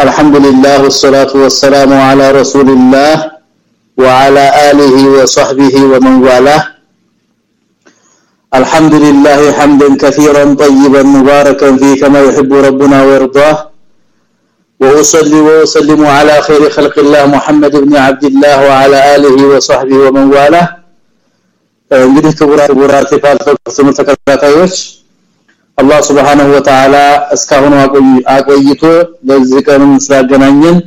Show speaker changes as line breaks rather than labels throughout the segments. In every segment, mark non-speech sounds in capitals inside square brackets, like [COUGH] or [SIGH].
الحمد لله والصلاه والسلام على رسول الله وعلى اله وصحبه ومن والاه الحمد لله حمدا كثيرا طيبا مباركا فيه كما يحب ربنا ويرضاه واصلي واسلم على خير خلق الله محمد بن عبد الله وعلى اله وصحبه ومن والاه እንግዲህ ክቡራት ክቡራት የፋልሰው ተከታታዮች አላህ Subhanahu Wa Ta'ala እስካሁን አቆይቶ ለዚህ ቀንም ስላገናኘን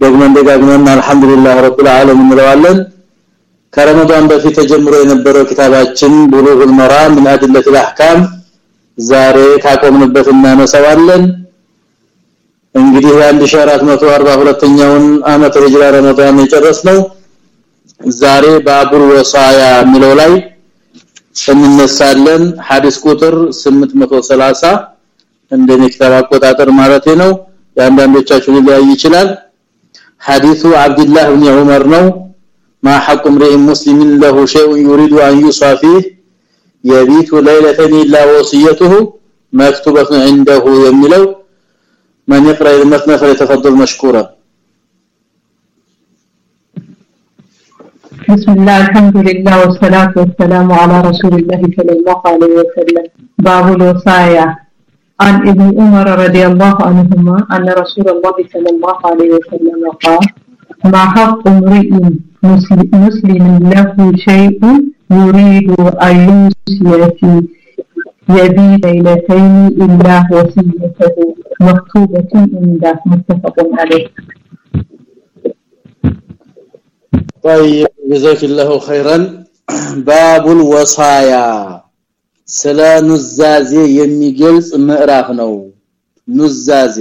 ደግሞ እንደጋግመን አልহামዱሊላህ ረብል ዓለሚን እንለዋለን። ከረመዳን በፊት ተጀምሮ የነበረው ኪታባችን ቡሉጉል መራም ምን አድለት الأحكام ዛሬ ካቆምንበት እናነሳዋለን። እንግዲህ የ1442ኛውን አመት ሂጅራ ረመዳን የጨረስነው ዛሬ ባቡል ወሳያ የሚለው ላይ እንነሳለን ሐዲስ ቁጥር 830 እንደኔ ኪታብ አቆጣጠር ማለት ነው ያንዳንዶቻችሁ ሊለያይ ይችላል ሐዲሱ አብዱላህ ኢብኑ ዑመር ነው ما حق امرئ مسلم له شيء يريد ان يوصى فيه يبيت ليله الا وصيته مكتوبه عنده የሚለው من يقرأ المثنى فليتفضل مشكورا
بسم الله الحمد لله والصلاة والسلام على رسول الله صلى الله عليه وسلم. باب الوصايا. عن ابن عمر رضي الله عنهما أن رسول الله صلى الله عليه وسلم قال ما حق امرئ مسلم له شيء يريد أن يوصي فيه يبي ليلتين إلا وصيته مكتوبة عنده. متفق عليه.
طيب جزاك الله خيرا باب الوصايا ስለ ኑዛዜ የሚገልጽ ምዕራፍ ነው ኑዛዜ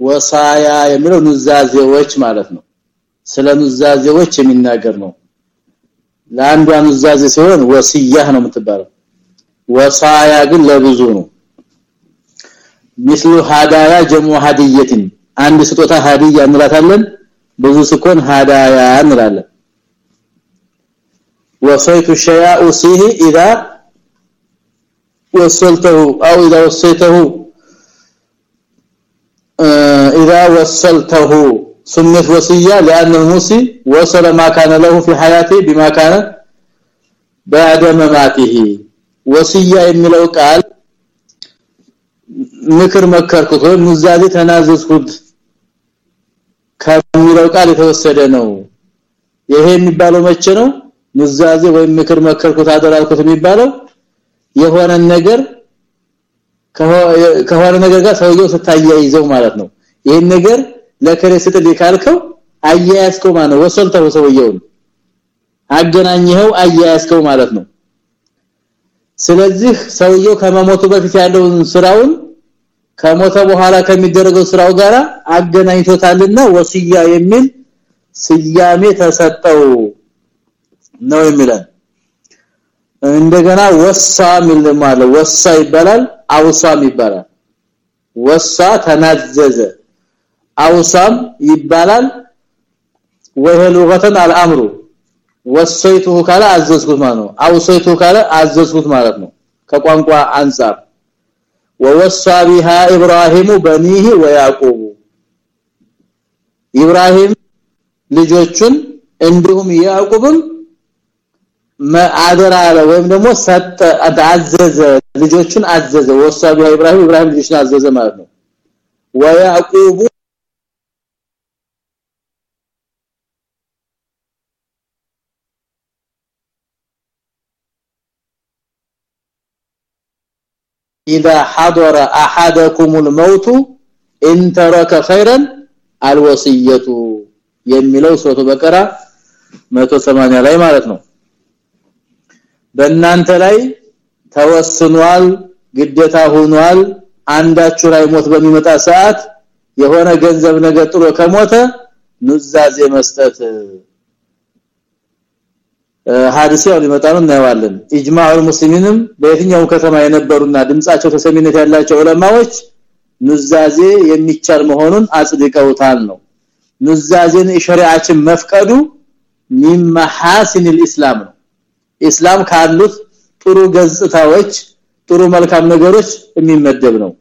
ወሳያ የሚለው ኑዛዜዎች ማለት ነው ስለ ኑዛዜዎች የሚናገር ነው ለአንዷ ኑዛዜ ሲሆን ወሲያህ ነው የምትባለው ወሳያ ግን ለብዙ ነው مثل هدايا جمع هديه አንድ ስጦታ ሀዲያ እንላታለን ብዙ ስኮን ሀዳያ እንላለን وصيت الشيء أوصيه إذا وصلته أو إذا وصيته إذا وصلته سميت وصية لأن الموصي وصل ما كان له في حياته بما كان بعد مماته وصية የሚለው ቃል ምክር መከርኩት ወይ ኑዛዜ ተናዘዝኩት ከሚለው ቃል የተወሰደ ነው ይሄ የሚባለው መቼ ነው ኑዛዜ ወይም ምክር መከርኩት አደራልኩት የሚባለው የሆነ ነገር ከሆነ ነገር ጋር ሰውየው ስታያይዘው ማለት ነው። ይሄን ነገር ለከሬ ስትል ካልከው አያያዝከው ማለት ነው። ወሰልተው ሰውየውን። አገናኘኸው አያያዝከው ማለት ነው። ስለዚህ ሰውየው ከመሞቱ በፊት ያለውን ስራውን ከሞተ በኋላ ከሚደረገው ስራው ጋር አገናኝቶታልና ወሲያ የሚል ስያሜ ተሰጠው ነው የሚለን። እንደገና ወሳ ሚል ማለት ወሳ ይባላል አውሳም ይባላል። ወሳ ተናዘዘ አውሳም ይባላል። ወሄ ሉገተን አልአምሩ ወሰይቱሁ ካለ አዘዝኩት ማለት ነው። አውሰይቱ ካለ አዘዝኩት ማለት ነው ከቋንቋ አንፃር ወወሳ ቢሃ ኢብራሂሙ በኒህ ወያዕቆብ ኢብራሂም ልጆቹን እንዲሁም ያዕቆብም ማአደራ አለ ወይም ደግሞ ሰጠ አዘዘ ልጆቹን አዘዘ ወሳ ቢሃ ኢብራሂም ኢብራሂም ልጆቹን አዘዘ ማለት ነው ወያዕቆብ اذا حضر احدكم الموت ان ترك خيرا الوصيه የሚለው ሱረቱ በቀራ 180 ላይ ማለት ነው በእናንተ ላይ ተወስኗል ግዴታ ሆኗል አንዳችሁ ላይ ሞት በሚመጣ ሰዓት የሆነ ገንዘብ ነገር ጥሎ ከሞተ ኑዛዜ መስጠት ሐዲስ ያው ሊመጣ ነው እናየዋለን ኢጅማዑል ሙስሊሚንም በየትኛው ከተማ የነበሩና ድምጻቸው ተሰሚነት ያላቸው ዑለማዎች ኑዛዜ የሚቻል መሆኑን አጽድቀውታል ነው ኑዛዜን ሸሪዓችን መፍቀዱ ሚን መሐሲን الاسلام ነው እስላም ካሉት ጥሩ ገጽታዎች ጥሩ መልካም ነገሮች የሚመደብ ነው።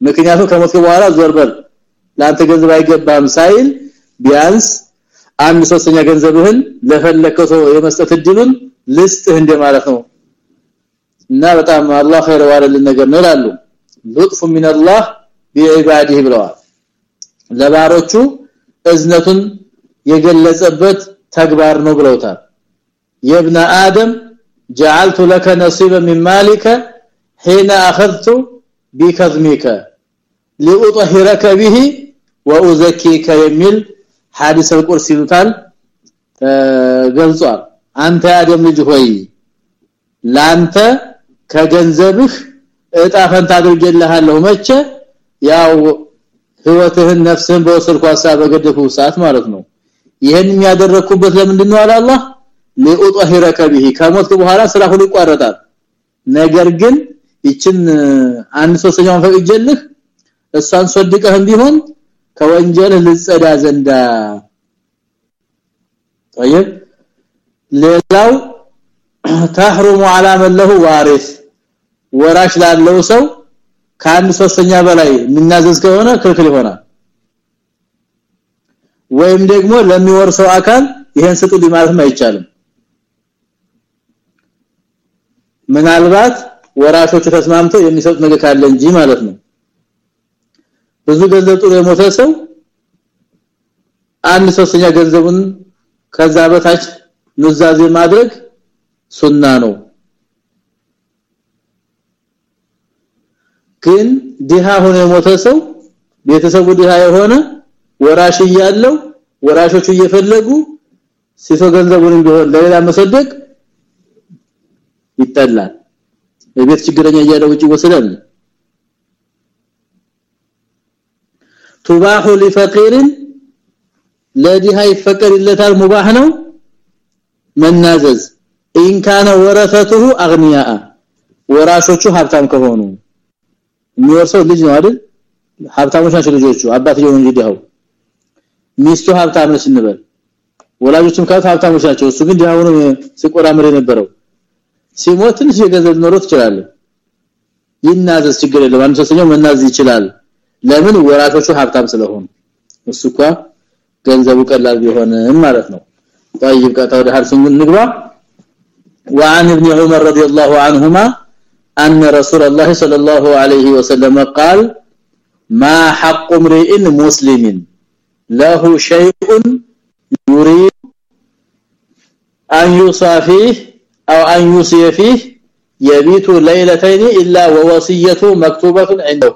ምክንያቱም ከሞት በኋላ ዞርበል ላንተ ገንዘብ አይገባም ሳይል ቢያንስ አንድ ሶስተኛ ገንዘብህን ለፈለከው ሰው የመስጠት እድሉን ልስጥህ እንደማለት ነው። እና በጣም አላህ ኸይር ዋለልን ነገር ነው ይላሉ። ሉጥፉ ሚን አላህ ቢዒባዲህ ብለዋል። ለባሮቹ እዝነቱን የገለጸበት ተግባር ነው ብለውታል يا ابن آدم جعلت لك نصيبا من مالك حين أخذت بكظمك لأطهرك به وأزكيك يميل حادث القرص ይሉታል። ገልጿል አንተ አደም ልጅ ሆይ ላንተ ከገንዘብህ እጣ ፈንታ አድርጌልሃለሁ። መቼ? ያው ህይወትህን ነፍስን በወሰድኩ ሐሳብ በገደፉ ሰዓት ማለት ነው። ይሄን የሚያደረኩበት ለምንድን ነው አላህ? ለኡጠሂረከ به ከሞት በኋላ ስራ ሁሉ ይቋረጣል ነገር ግን ይችን አንድ ሶስተኛውን ፈቅጀልህ እሷን ሶድቀህም ቢሆን ከወንጀል ልጸዳ ዘንዳ طيب ሌላው تحرم على من له وارث ወራሽ ላለው ሰው ከአንድ ሶስተኛ በላይ የሚናዘዝ ከሆነ ክልክል ይሆናል ወይም ደግሞ ለሚወርሰው አካል ይሄን ስጡ ሊማለትም አይቻልም ምናልባት ወራሾቹ ተስማምተው የሚሰጡት ነገር ካለ እንጂ ማለት ነው። ብዙ ገንዘብ ጥሎ የሞተ ሰው አንድ ሶስተኛ ገንዘቡን ከዛ በታች ኑዛዜ ማድረግ ሱና ነው። ግን ዲሃ ሆነ የሞተ ሰው ቤተሰቡ ዲሃ የሆነ ወራሽ ያለው ወራሾቹ እየፈለጉ ሲሶ ገንዘቡን ቢሆን ለሌላ መሰደቅ ይጠላል። የቤት ችግረኛ እያለ ውጪ ወሰዳል ቱባሁ ለፈቂርን ለዲሃ ይፈቀድለታል። ሙባህ ነው። መናዘዝ። ኢንካነ ወረሰቱ አግኒያ ወራሾቹ ሀብታም ከሆኑ። የሚወርሰው ልጅ ነው አይደል? ሀብታሞች ናቸው ልጆቹ። አባትየው እንጂ ድሃው። ሚስቱ ሀብታም ነች እንበል ወላጆቹም ካት ሀብታሞች ናቸው። እሱ ግን ድሃው ነው ሲቆራምር የነበረው። ሲሞት ትንሽ የገንዘብ ኖሮት ይችላል ይናዘዝ ችግር የለም አንድ ሶስተኛው መናዝ ይችላል ለምን ወራሾቹ ሀብታም ስለሆኑ እሱ እንኳ ገንዘቡ ቀላል ቢሆንም ማለት ነው طيب ቀጣው ዳር ስንግባ وعن ابن عمر رضي الله عنهما ان رسول الله صلى الله عليه وسلم قال ما حق امرئ مسلم له شيء يريد ان يوصى فيه او ان يوصي فيه يبيت ليلتين الا ووصيته مكتوبه عنده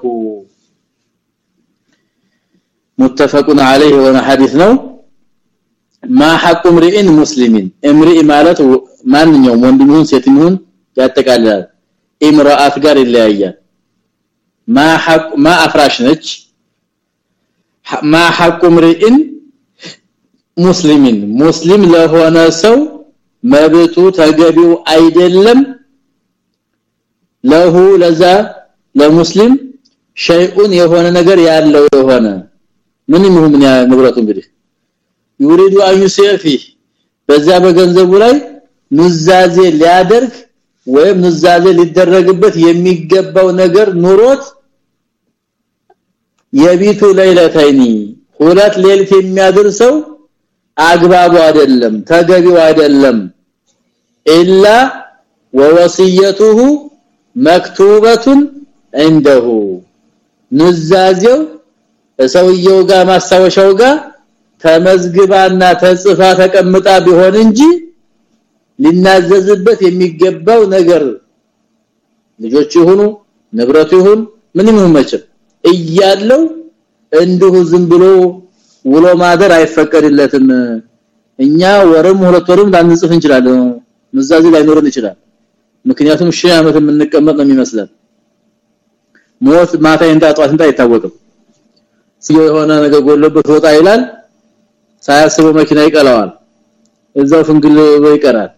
متفق عليه وانا حديث ነው ما حق امرئ مسلم امرئ ማለት ማንኛውም ወንድም ይሁን ሴት ይሁን ያጠቃልላል ኢምራአት ጋር ይለያያል ما حق ما افراش ነች ما حق امرئ مسلم مسلم ለሆነ ሰው መብቱ ተገቢው አይደለም። ለሁ ለዛ ለሙስሊም ሸይኡን የሆነ ነገር ያለው የሆነ ምን ይሁን ንብረቱ እንግዲህ ይuriዱ አዩሲፊ በዛ በገንዘቡ ላይ ኑዛዜ ሊያደርግ ወይም ኑዛዜ ሊደረግበት የሚገባው ነገር ኑሮት የቢቱ ለይለታይኒ ሁለት ሌሊት የሚያደርሰው አግባቡ አይደለም ተገቢው አይደለም። ኢላ ወወሲየቱሁ መክቱበቱን እንደሁ ንዛዜው ሰውየው ጋር ማስታወሻው ጋር ተመዝግባና ተጽፋ ተቀምጣ ቢሆን እንጂ ሊናዘዝበት የሚገባው ነገር ልጆች ይሁኑ ንብረት ይሁን ምንም ይሁን መቼም እያለው እንዲሁ ዝም ብሎ ውሎ ማደር አይፈቀድለትም። እኛ ወርም ሁለት ወርም ላንጽፍ እንችላለን። ምዛዚ ላይኖርን ይችላል። ምክንያቱም ሺህ ዓመት የምንቀመጥ ነው የሚመስለን። ሞት ማታ እንታ ጧት እንታ አይታወቅም። የሆነ ነገር ጎለበት ወጣ ይላል ሳያስበው መኪና ይቀላዋል እዛው ፍንግል ይቀራል።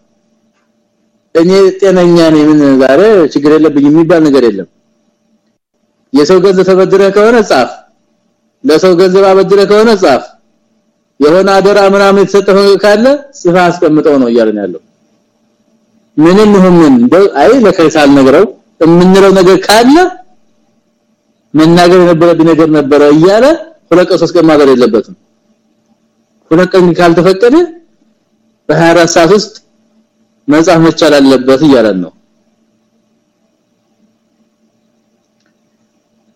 እኔ ጤነኛ ነኝ ምን ዛሬ ችግር የለብኝ የሚባል ነገር የለም። የሰው ገንዘብ ተበድረ ከሆነ ጻፍ ለሰው ገንዘብ አበድረ ከሆነ ጻፍ። የሆነ አደራ ምናምን የተሰጠው ካለ ጽፋ አስቀምጠው ነው እያለን ያለው። ምንም ይሁን ምን? አይ ለከይሳል ነገረው የምንለው ነገር ካለ መናገር የነበረብኝ ነገር ነበረ እያለ ሁለት ቀን የለበትም። ሁለት ካልተፈቀደ በ24 ሰዓት ውስጥ መጻፍ መቻል አለበት እያለን ነው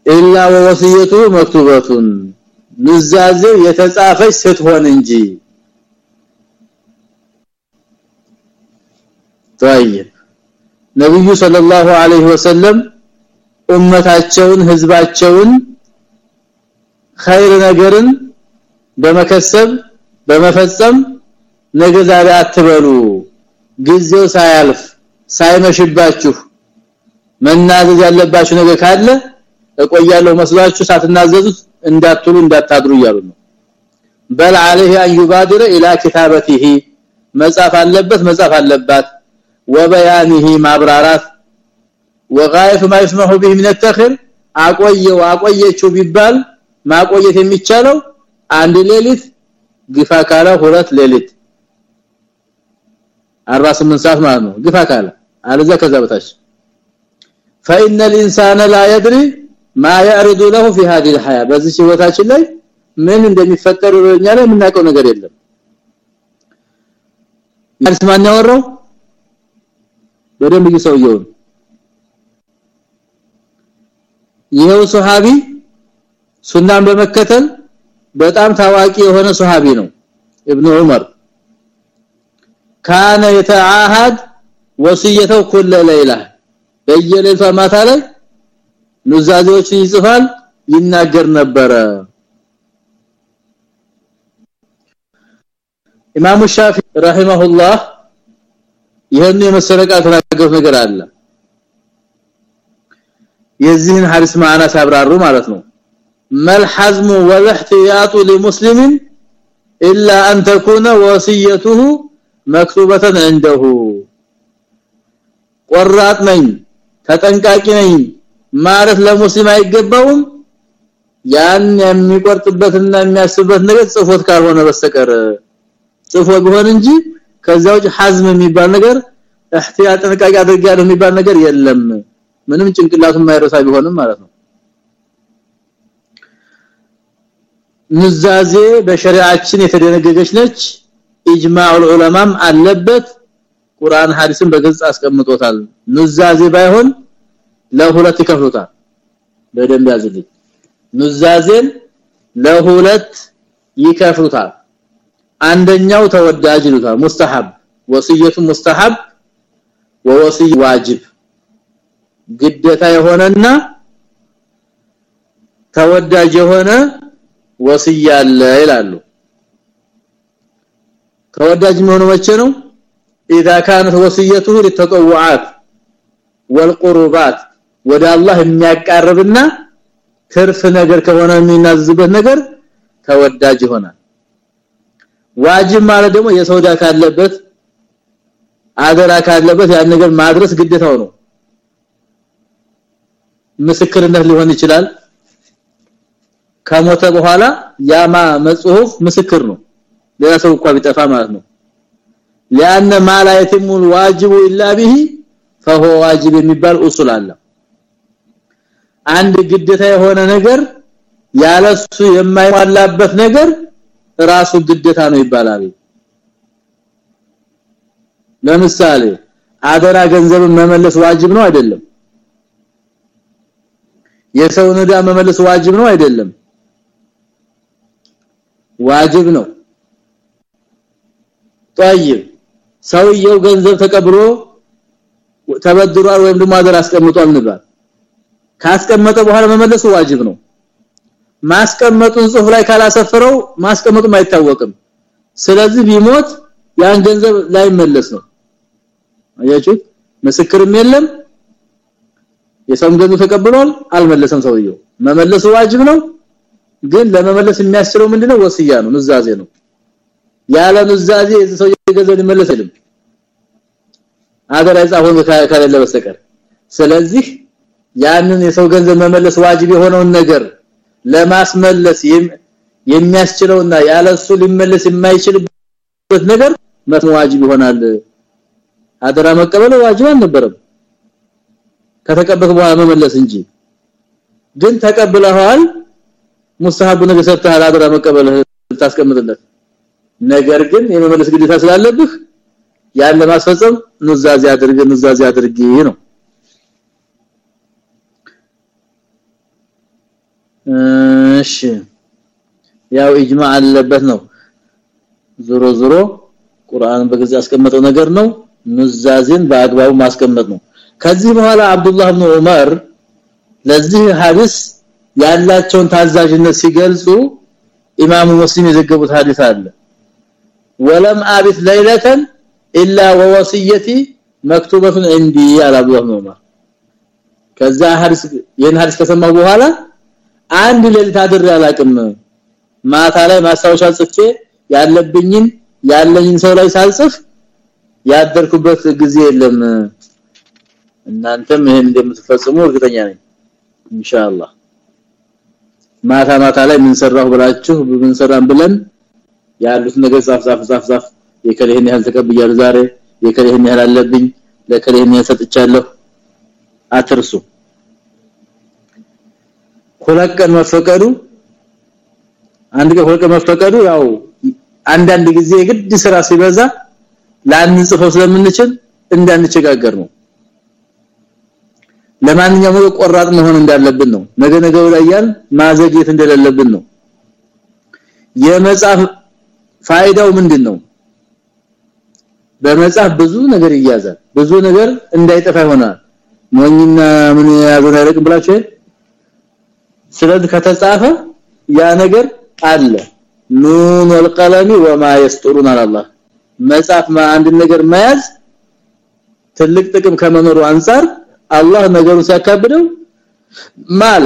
ኢላ ወወሲየቱ መክቱበቱን ንዛዜው የተጻፈች ስትሆን እንጂ طيب ነብዩ ሰለላሁ ዐለይሂ ወሰለም ኡመታቸውን ህዝባቸውን ኸይር ነገርን በመከሰብ በመፈጸም ነገ ዛሬ አትበሉ ጊዜው ሳያልፍ ሳይመሽባችሁ መናዘዝ ያለባችሁ ነገር ካለ እቆያለሁ መስሏችሁ ሳትናዘዙት እንዳትሉ እንዳታድሩ እያሉ ነው በል عليه ان يبادر الى كتابته መጻፍ አለበት መጻፍ አለባት وبيانه ማብራራት وغايه ما يسمح به من التخر አቆየው አቆየችው ቢባል ማቆየት የሚቻለው አንድ ሌሊት ግፋ ካለ ሁለት ሌሊት 48 ሰዓት ማለት ነው ግፋ ካለ አለዛ ከዛ በታች فإن الإنسان لا يدري ما يعرض له في هذه الحياه በዚህ ህይወታችን ላይ ምን እንደሚፈጠሩ እኛ ላይ የምናውቀው ነገር የለም ያንስ ማን ያወራው በደንብ ይሰውየው ይሄው ሱሐቢ ሱናን በመከተል በጣም ታዋቂ የሆነ ሱሐቢ ነው ኢብኑ ዑመር ካነ የተዓሃድ ወሲየተው ኩለ ለይላ በየሌሊቷ ማታ ላይ ኑዛዜዎችን ይጽፋል ይናገር ነበረ። ኢማሙ ሻፊ ረሂመሁላህ ይሄን የመሰረቃ ተናገሩ ነገር አለ። የዚህን ሐዲስ ማዕና ሲያብራሩ ማለት ነው። መል ሐዝሙ ወልህቲያጡ ለሙስሊሚን ኢላ አን ተኩነ ወሲየቱሁ መክቱበተን እንደሁ ቆራጥ ነኝ ተጠንቃቂ ነኝ ማለት ለሙስሊም አይገባውም? ያን የሚቆርጥበትና የሚያስብበት ነገር ጽፎት ካልሆነ በስተቀር። ጽፎ ቢሆን እንጂ ከዛው ሐዝም የሚባል ነገር እህቲያጥ ጥንቃቄ አድርጋለሁ የሚባል ነገር የለም። ምንም ጭንቅላቱን ማይረሳ ቢሆንም ማለት ነው። ንዛዜ በሸሪዓችን የተደነገገች ነች። ኢጅማዑል ዑለማም አለበት። ቁርአን ሐዲስን በግልጽ አስቀምጦታል። ንዛዜ ባይሆን ለሁለት ይከፍሉታል በደንብ ያዝልኝ ኑዛዜን ለሁለት ይከፍሉታል አንደኛው ተወዳጅ ይሉታል ሙስተሐብ ወሲየቱ ሙስተሐብ ወወሲይ ዋጅብ ግዴታ የሆነና ተወዳጅ የሆነ ወሲያ አለ ይላሉ ተወዳጅ የሚሆነው መቼ ነው اذا كانت وصيته للتطوعات والقربات ወደ አላህ የሚያቃርብና ትርፍ ነገር ከሆነ የሚናዝበት ነገር ተወዳጅ ይሆናል ዋጅብ ማለት ደግሞ የሰውዳ ካለበት አደራ ካለበት ያን ነገር ማድረስ ግዴታው ነው ምስክርነት ሊሆን ይችላል ከሞተ በኋላ ያማ መጽሁፍ ምስክር ነው ሌላ ሰው እንኳን ቢጠፋ ማለት ነው لان ما لا يتم الواجب الا به فهو واجب የሚባል ኡሱል አለ አንድ ግዴታ የሆነ ነገር ያለሱ የማይሟላበት ነገር ራሱ ግዴታ ነው ይባላል ለምሳሌ አደራ ገንዘብን መመለስ ዋጅብ ነው አይደለም የሰውን ዕዳ መመለስ ዋጅብ ነው አይደለም ዋጅብ ነው طيب ሰውየው ገንዘብ ተቀብሎ ተበድሯል ወይም ደግሞ አደራ አስቀምጧል ንባል ካስቀመጠ በኋላ መመለሱ ዋጅብ ነው። ማስቀመጡን ጽሁፍ ላይ ካላሰፈረው ማስቀመጡም አይታወቅም። ስለዚህ ቢሞት ያን ገንዘብ ላይ መለስ ነው። አያችሁ? ምስክርም የለም። የሰውም ገንዘብ ተቀብሏል። አልመለሰም ሰውየው። መመለሱ ዋጅብ ነው። ግን ለመመለስ የሚያስችለው ምንድነው? ወስያ ነው ንዛዜ ነው። ያለ ንዛዜ ሰውየው ገንዘብ ሊመለስ አገር አይጻፈው ካለ በስተቀር። ስለዚህ ያንን የሰው ገንዘብ መመለስ ዋጅብ የሆነውን ነገር ለማስመለስ የሚያስችለውና ያለሱ ሊመለስ የማይችልበት ነገር ዋጅብ ይሆናል። አደራ መቀበል ዋጅብ አልነበረም። ከተቀበልክ በኋላ መመለስ እንጂ። ግን ተቀብለዋል ሙስተሐብ ነገር ሰጥተሃል አደራ መቀበልህ ታስቀምጥለት ነገር ግን የመመለስ ግዴታ ስላለብህ ያን ለማስፈጸም ኑዛዜ አድርግ ኑዛዜ አድርጊ ነው እሺ። ያው ኢጅማዕ አለበት ነው። ዞሮ ዞሮ ቁርአን በግዝ ያስቀመጠው ነገር ነው። ኑዛዜን በአግባቡ ማስቀመጥ ነው። ከዚህ በኋላ አብዱላህ ኢብኑ ዑመር ለዚህ ሐዲስ ያላቸውን ታዛዥነት ሲገልጹ ኢማሙ ሙስሊም የዘገቡት ሐዲስ አለ። ወለም አብት ለይለተን ኢላ ወወሲየቲ መክቱበቱን እንዲ አለ አብዱላህ ኢብኑ ዑመር። ከዛ ሐዲስ የን ሐዲስ በኋላ አንድ ሌሊት አድር ያላቅም ማታ ላይ ማስታወሻ ጽፌ ያለብኝን ያለኝን ሰው ላይ ሳልጽፍ ያደርኩበት ጊዜ የለም። እናንተም ይሄን እንደምትፈጽሙ እርግጠኛ ነኝ። ኢንሻአላህ። ማታ ማታ ላይ ምን ሰራሁ ብላችሁ ምን ሰራን ብለን ያሉት ነገር ጻፍ ጻፍ ጻፍ ጻፍ የከለህን ያህል ተቀብያለሁ ዛሬ የከለህን ያህል አለብኝ ለከለህን ያህል ሰጥቻለሁ። አትርሱ ሁለት ቀን መፈቀዱ አንድ ቀን ሁለት ቀን መፈቀዱ ያው አንዳንድ ጊዜ ግድ ስራ ሲበዛ ላንጽፈው ስለምንችል እንዳንቸጋገር ነው። ለማንኛውም ቆራጥ መሆን እንዳለብን ነው። ነገ ነገ ወዲያን ማዘግየት እንደሌለብን ነው። የመጻፍ ፋይዳው ምንድነው? በመጻፍ ብዙ ነገር ይያዛል። ብዙ ነገር እንዳይጠፋ ይሆናል። ሞኝና ምን ያዘን አይረቅም ብላችሁ ስለዚህ ከተጻፈ ያ ነገር አለ። ኑን ወልቀለሚ ወማ የስጥሩን አላህ። መጻፍ አንድ ነገር መያዝ ትልቅ ጥቅም ከመኖሩ አንፃር አላህ ነገሩን ሲያካብደው ማለ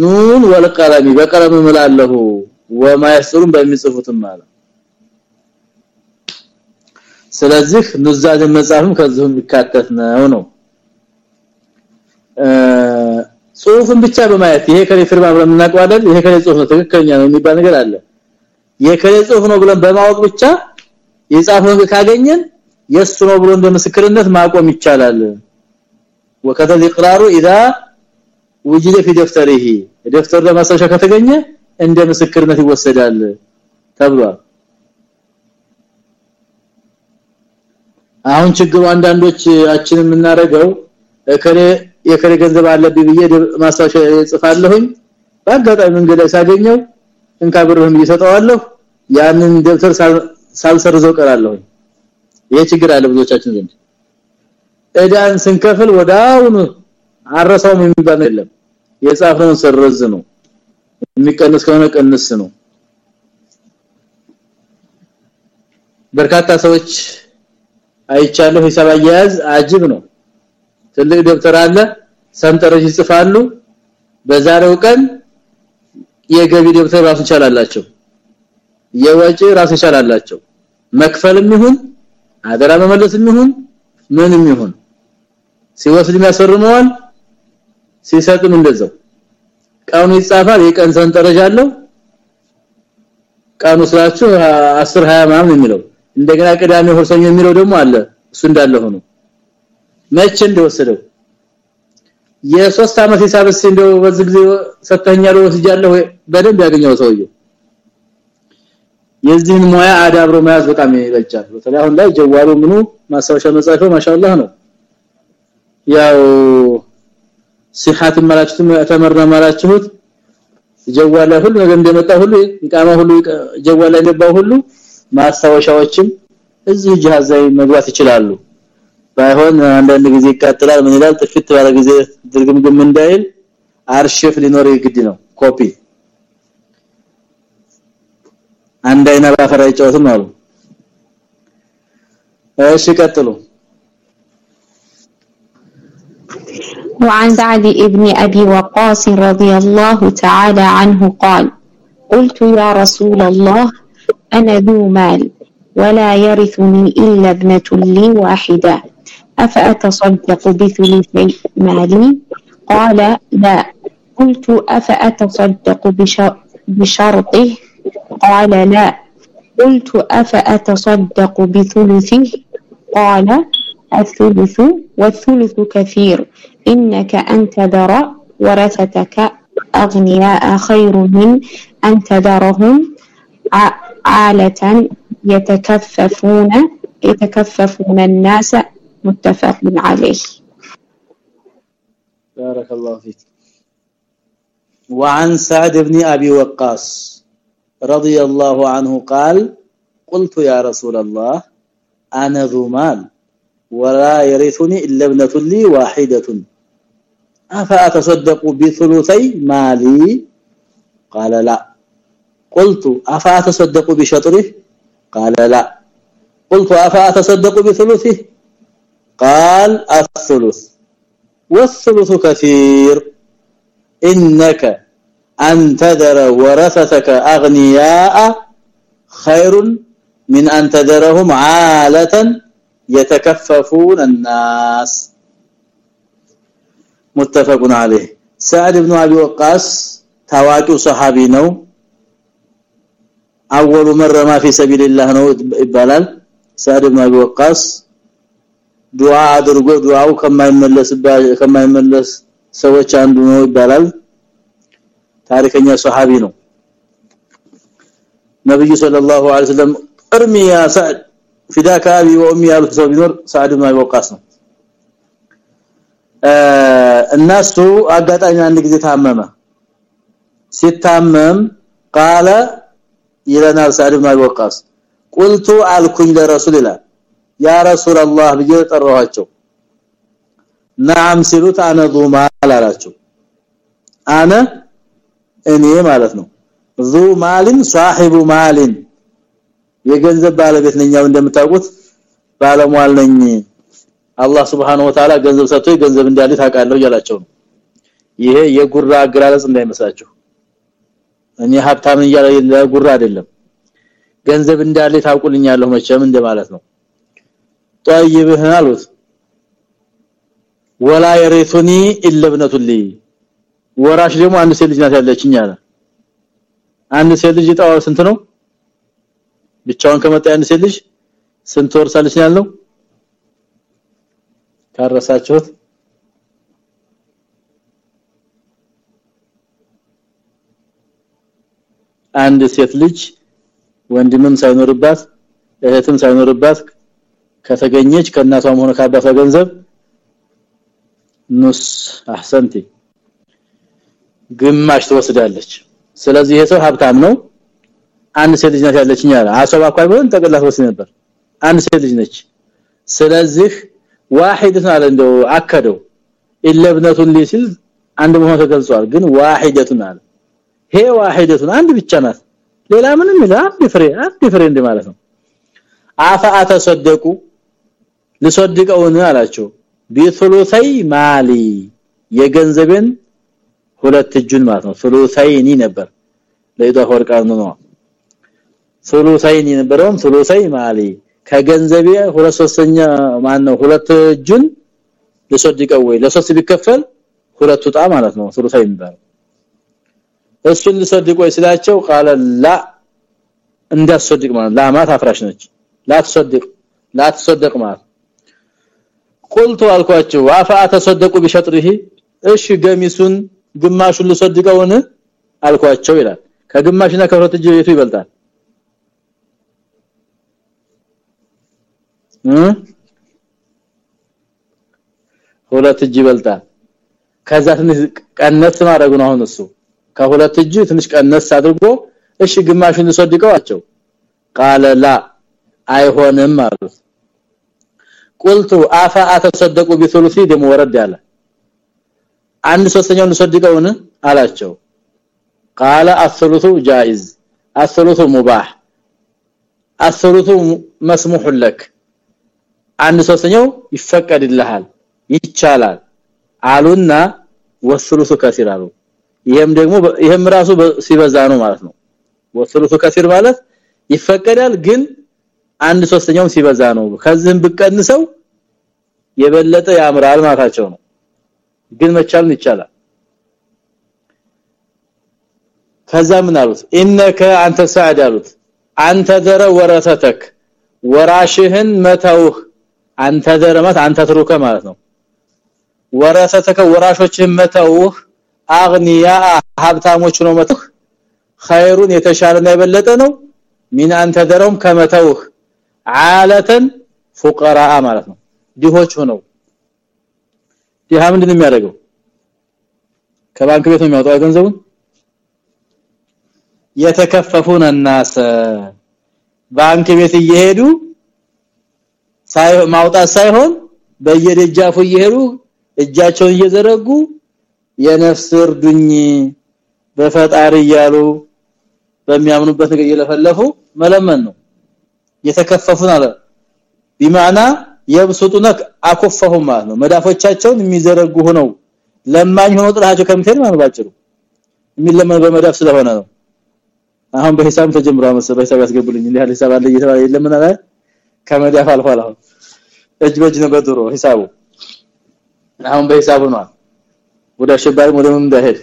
ኑን ወልቀለሚ በቀለም እምላለሁ ወማ የስጥሩን በሚጽፉትም ማለ ስለዚህ ኑዛዝን መጻፍም ከዚህም ይካተት ነው ነው። ጽሁፍን ብቻ በማየት ይሄ ከሌ ፍርማ ብለን እናቀው አይደል? ይሄ ከሌ ጽሁፍ ነው ትክክለኛ ነው የሚባል ነገር አለ። የከሌ ጽሁፍ ነው ብለን በማወቅ ብቻ የጻፈውን ካገኘን የሱ ነው ብሎ እንደ ምስክርነት ማቆም ይቻላል። وكذا اقرار اذا وجد في دفتره ደፍተር ለማሳሻ ከተገኘ እንደ ምስክርነት ይወሰዳል ተብሏል። አሁን ችግሩ አንዳንዶች አችንም እናረገው ከሌ የከሌ ገንዘብ አለብኝ ብዬ ማሳሻ ጽፋለሁኝ በአጋጣሚ መንገድ ላይ ሳገኘው እንካ ብርህም ይሰጠዋለሁ ያንን ደብተር ሳልሰርዘው ቀራለሁኝ ይሄ ችግር አለ ብዙዎቻችን ዘንድ። እዳን ስንከፍል ወዳውን አረሳውም የሚባል የለም። የጻፍነውን ሰረዝ ነው። የሚቀንስ ከሆነ ቀንስ ነው። በርካታ ሰዎች አይቻለሁ። ሂሳብ አያያዝ አጅብ ነው ትልቅ ደብተር አለ ሰንጠረዥ ይጽፋሉ። በዛሬው ቀን የገቢ ደብተር ራሱ ይቻላልላቸው የወጪ ራሱ ይቻላልላቸው መክፈልም ይሁን አደራ መመለስም ይሁን ምንም ይሁን። ሲወስድ ያስፈርመዋል ሲሰጥም እንደዛው። ቀኑ ይጻፋል የቀን ሰንጠረዥ አለው። ቀኑ ስላችሁ 10 20 ምናምን የሚለው እንደገና ቅዳሜ ሆርሰኝ የሚለው ደግሞ አለ እሱ እንዳለ ሆኖ መቼ እንደወሰደው? የሶስት አመት ሂሳብስ እንደው በዚህ ጊዜ ሰተኛል ወስጃለሁ በደንብ ያገኘው ሰውየው። የዚህን ሙያ አዳብሮ መያዝ በጣም ይበጃል። በተለይ አሁን ላይ ጀዋሉ ምኑ ማሳወሻ መጻፈው ማሻአላህ ነው። ያው ሲሐት ማላችሁት ተመረና ማላችሁት ጀዋላ ሁሉ ነገር እንደመጣ ሁሉ ኢቃማ ሁሉ ጀዋላ እንደባው ሁሉ ማስታወሻዎችም እዚህ ላይ መግባት ይችላሉ ባይሆን አንዳንድ ጊዜ ይቃጥላል ምን ይላል ጥፍት ባለ ጊዜ ድርግምግም እንዳይል አርሺፍ ሊኖር ይግድ ነው ኮፒ አንድ አይና ባፈራ ይጫወትም አሉ እሺ ቀጥሉ
وعن سعد ابن أبي وقاص رضي الله تعالى عنه قال قلت يا رسول الله أنا ذو مال ولا يرثني إلا ابنة لي واحدة أفأتصدق بثلثي مالي؟ قال لا. قلت أفأتصدق بشرطه؟ قال لا. قلت أفأتصدق بثلثه؟ قال الثلث والثلث كثير. إنك أن تذر ورثتك أغنياء خير من أن تذرهم عالة يتكففون يتكففون الناس متفق عليه
بارك الله فيك. وعن سعد بن أبي وقاص رضي الله عنه قال قلت يا رسول الله أنا ذو مال ولا يرثني إلا ابنة لي واحدة. أفأتصدق بثلثي مالي؟ قال لا. قلت أفأتصدق بشطره؟ قال لا. قلت أفأتصدق بثلثه؟ قال الثلث والثلث كثير إنك أن تذر ورثتك أغنياء خير من أن تذرهم عالة يتكففون الناس متفق عليه سعد بن ابي وقاص ታዋቂው ሰሃቢ ነው አወሉ መረማ في سبيل الله ነው ይባላል سعد بن ابي وقاص ዱዓ አድርጎ ዱዓው ከማይመለስ ከማይመለስ ሰዎች አንዱ ነው ይባላል። ታሪከኛ ሰሃቢ ነው። ነብዩ ሰለላሁ ዐለይሂ ወሰለም እርሚ ያ ሰዕድ ፊዳካ አቢ ወኡሚ ያሉት ሰው ቢኖር ሰዓድ ብን ወቃስ ነው። እናሱ አጋጣሚ አንድ ጊዜ ታመመ። ሲታመም ቃለ ይለናል ሰዓድ ብን ወቃስ። ቁልቱ አልኩኝ ለረሱልላ ያ ረሱላህ ብዬ ጠራኋቸው። ናም ሲሉት አነ ዱማል አላቸው። አነ እኔ ማለት ነው። ዙ ሳሂቡ ማልን። የገንዘብ ባለቤት ነኛው እንደምታውቁት ባለሟል ነኝ። አላህ Subhanahu Wa Ta'ala ገንዘብ ሰጥቶ ገንዘብ እንዳለ ታውቃለሁ እያላቸው ነው። ይሄ የጉራ አገላለጽ እንዳይመስላችሁ። እኔ ሀብታም እያለ ለጉራ አይደለም። ገንዘብ እንዳለ ታውቁልኛለሁ መቼም እንደማለት ነው ጠይብህን አሉት። ወላ የሪቱኒ ኢላ ibnatulli ወራሽ ደግሞ አንድ ሴት ልጅ ናት ያለችኝ አለ። አንድ ሴት ልጅ ጣው ስንት ነው? ብቻውን ከመጣ አንድ ሴት ልጅ ስንት ወርሳለች ያለው? ካረሳችሁት? አንድ ሴት ልጅ ወንድምም ሳይኖርባት እህትም ሳይኖርባት ከተገኘች ከእናቷም ሆነ ከአባቷ ገንዘብ ኑስ አህሰንቲ ግማሽ ትወስዳለች። ስለዚህ ይሄ ሰው ሀብታም ነው። አንድ ሴት ልጅ ናት ያለችኝ አለ። አሰባ አቋይ ቢሆን ጠቅላላ ወስድ ነበር። አንድ ሴት ልጅ ነች። ስለዚህ ዋሂደት አለ እንደው አከደው። ኢለብነቱን ሊሲል አንድ መሆን ተገልጿል። ግን ዋሂደቱን አለ። ሄ ዋሂደቱን አንድ ብቻ ናት። ሌላ ምንም ይላ አንድ ፍሬ አንድ ፍሬ እንደ ማለት ነው። አፋ አተሰደቁ ልሰድቀውን አላቸው። ቢثلثي ማሊ የገንዘብን ሁለት እጁን ማለት ነው። ثلثين ነበር። ለይዳ ወርቃን ነው ثلثين ነበርም ثلثي ማሊ። ከገንዘቤ ሁለት ሶስተኛ ማን ነው ሁለት እጁን ልሰድቀው ወይ? ለሶስት ቢከፈል ሁለት ጣ ማለት ነው። ثلثي የሚባለው እሱን ልሰድቆ ስላቸው قال لا እንዳሰድቅ ማለት ላማት አፍራሽ ነች። ላትሰድቅ ላትሰድቅ ማለት ቁልቱ አልኳቸው አፋ ተሰደቁ ቢሸጥሪሂ እሺ ገሚሱን ግማሹን ልሰድቀውን አልኳቸው ይላል። ከግማሽና ከሁለት እጅ የቱ ይበልጣል? ሁለት እጅ ይበልጣል። ከዛ ትንሽ ቀነስ ማድረግ ነው አሁን እሱ። ከሁለት እጅ ትንሽ ቀነስ አድርጎ እሺ ግማሹን ልሰድቀዋቸው ቃለ ላ አይሆንም ማለት ቁልቱ አፋ አተሰደቁ ቢثلث ደሞ ወረድ ያለ። አንድ ሶስተኛውን ሰድቀውን አላቸው። قال الثلث جائز الثلث مباح الثلث مسموح لك አንድ ሶስተኛው ይፈቀድልሃል ይቻላል አሉና ወስሉሱ ከሲር አሉ። ይሄም ደግሞ ይሄም ራሱ ሲበዛ ነው ማለት ነው። ወስሉሱ ከሲር ማለት ይፈቀዳል ግን አንድ ሶስተኛው ሲበዛ ነው። ከዚህም ብቀንሰው የበለጠ ያምራል ማታቸው ነው። ግን መቻልን ይቻላል። ከዛ ምን አሉት? ኢነከ አንተ ሰዓድ አሉት። አንተ ደረ ወረሰተክ ወራሽህን መተውህ። አንተ ደረመት አንተ ትሩከ ማለት ነው። ወረሰተከ ወራሾችህን መተውህ። አግኒያ ሀብታሞች ነው መተህ ኸይሩን የተሻለና የበለጠ ነው። ሚን አንተ ደረውም ከመተውህ። ዓለተን ፉቀራ ማለት ነው ድሆች ሆነው ድሃ ምንድነው የሚያደርገው ከባንክ ቤት ነው የሚያወጣው ገንዘቡን የተከፈፉን الناس ባንክ ቤት እየሄዱ ሳይ ማውጣት ሳይሆን በየደጃፉ እየሄዱ እጃቸውን እየዘረጉ የነፍስ እርዱኝ በፈጣሪ እያሉ በሚያምኑበት ነገር እየለፈለፉ መለመን ነው የተከፈፉን አለ ቢማና የብሱጡና አኮፈሁም ማለት ነው። መዳፎቻቸውን የሚዘረጉ ሆነው ለማኝ ሆኖ ጥላቸው ከምትሄድ ማለት ባጭሩ። የሚለመን በመዳፍ ስለሆነ ነው። አሁን በሂሳብ ተጀምሯል መሰለኝ በሂሳብ ያስገቡልኝ እንዴ ሂሳብ አለ እየተባለ የለምን አለ ከመዳፍ አልፏል አሁን እጅ በእጅ ነበር ድሮ ሂሳቡ። አሁን በሂሳቡ ነው ወደ አሸባሪ ወደ ምን እንዳይሄድ።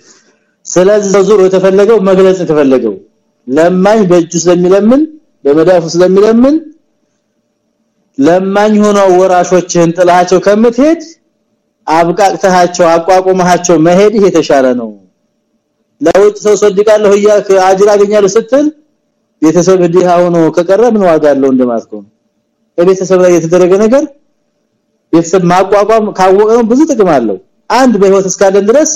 ስለዚህ ዙሩ የተፈለገው መግለጽ የተፈለገው ለማኝ በእጁ ስለሚለምን በመዳፉ ስለሚለምን ለማኝ ሆኖ ወራሾችህን ጥላቸው ከምትሄድ አብቃቅተሃቸው አቋቁመሃቸው መሄድ የተሻለ ነው። ለውጭ ሰው ሰድቃለሁ እያልክ አጅር ስትል ቤተሰብ ዲሃ ሆኖ ከቀረ ምን ዋጋ አለው እንደማለት ነው በቤተሰብ ላይ የተደረገ ነገር ቤተሰብ ማቋቋም ካወቀው ብዙ ጥቅም አለው። አንድ በህይወት እስካለን ድረስ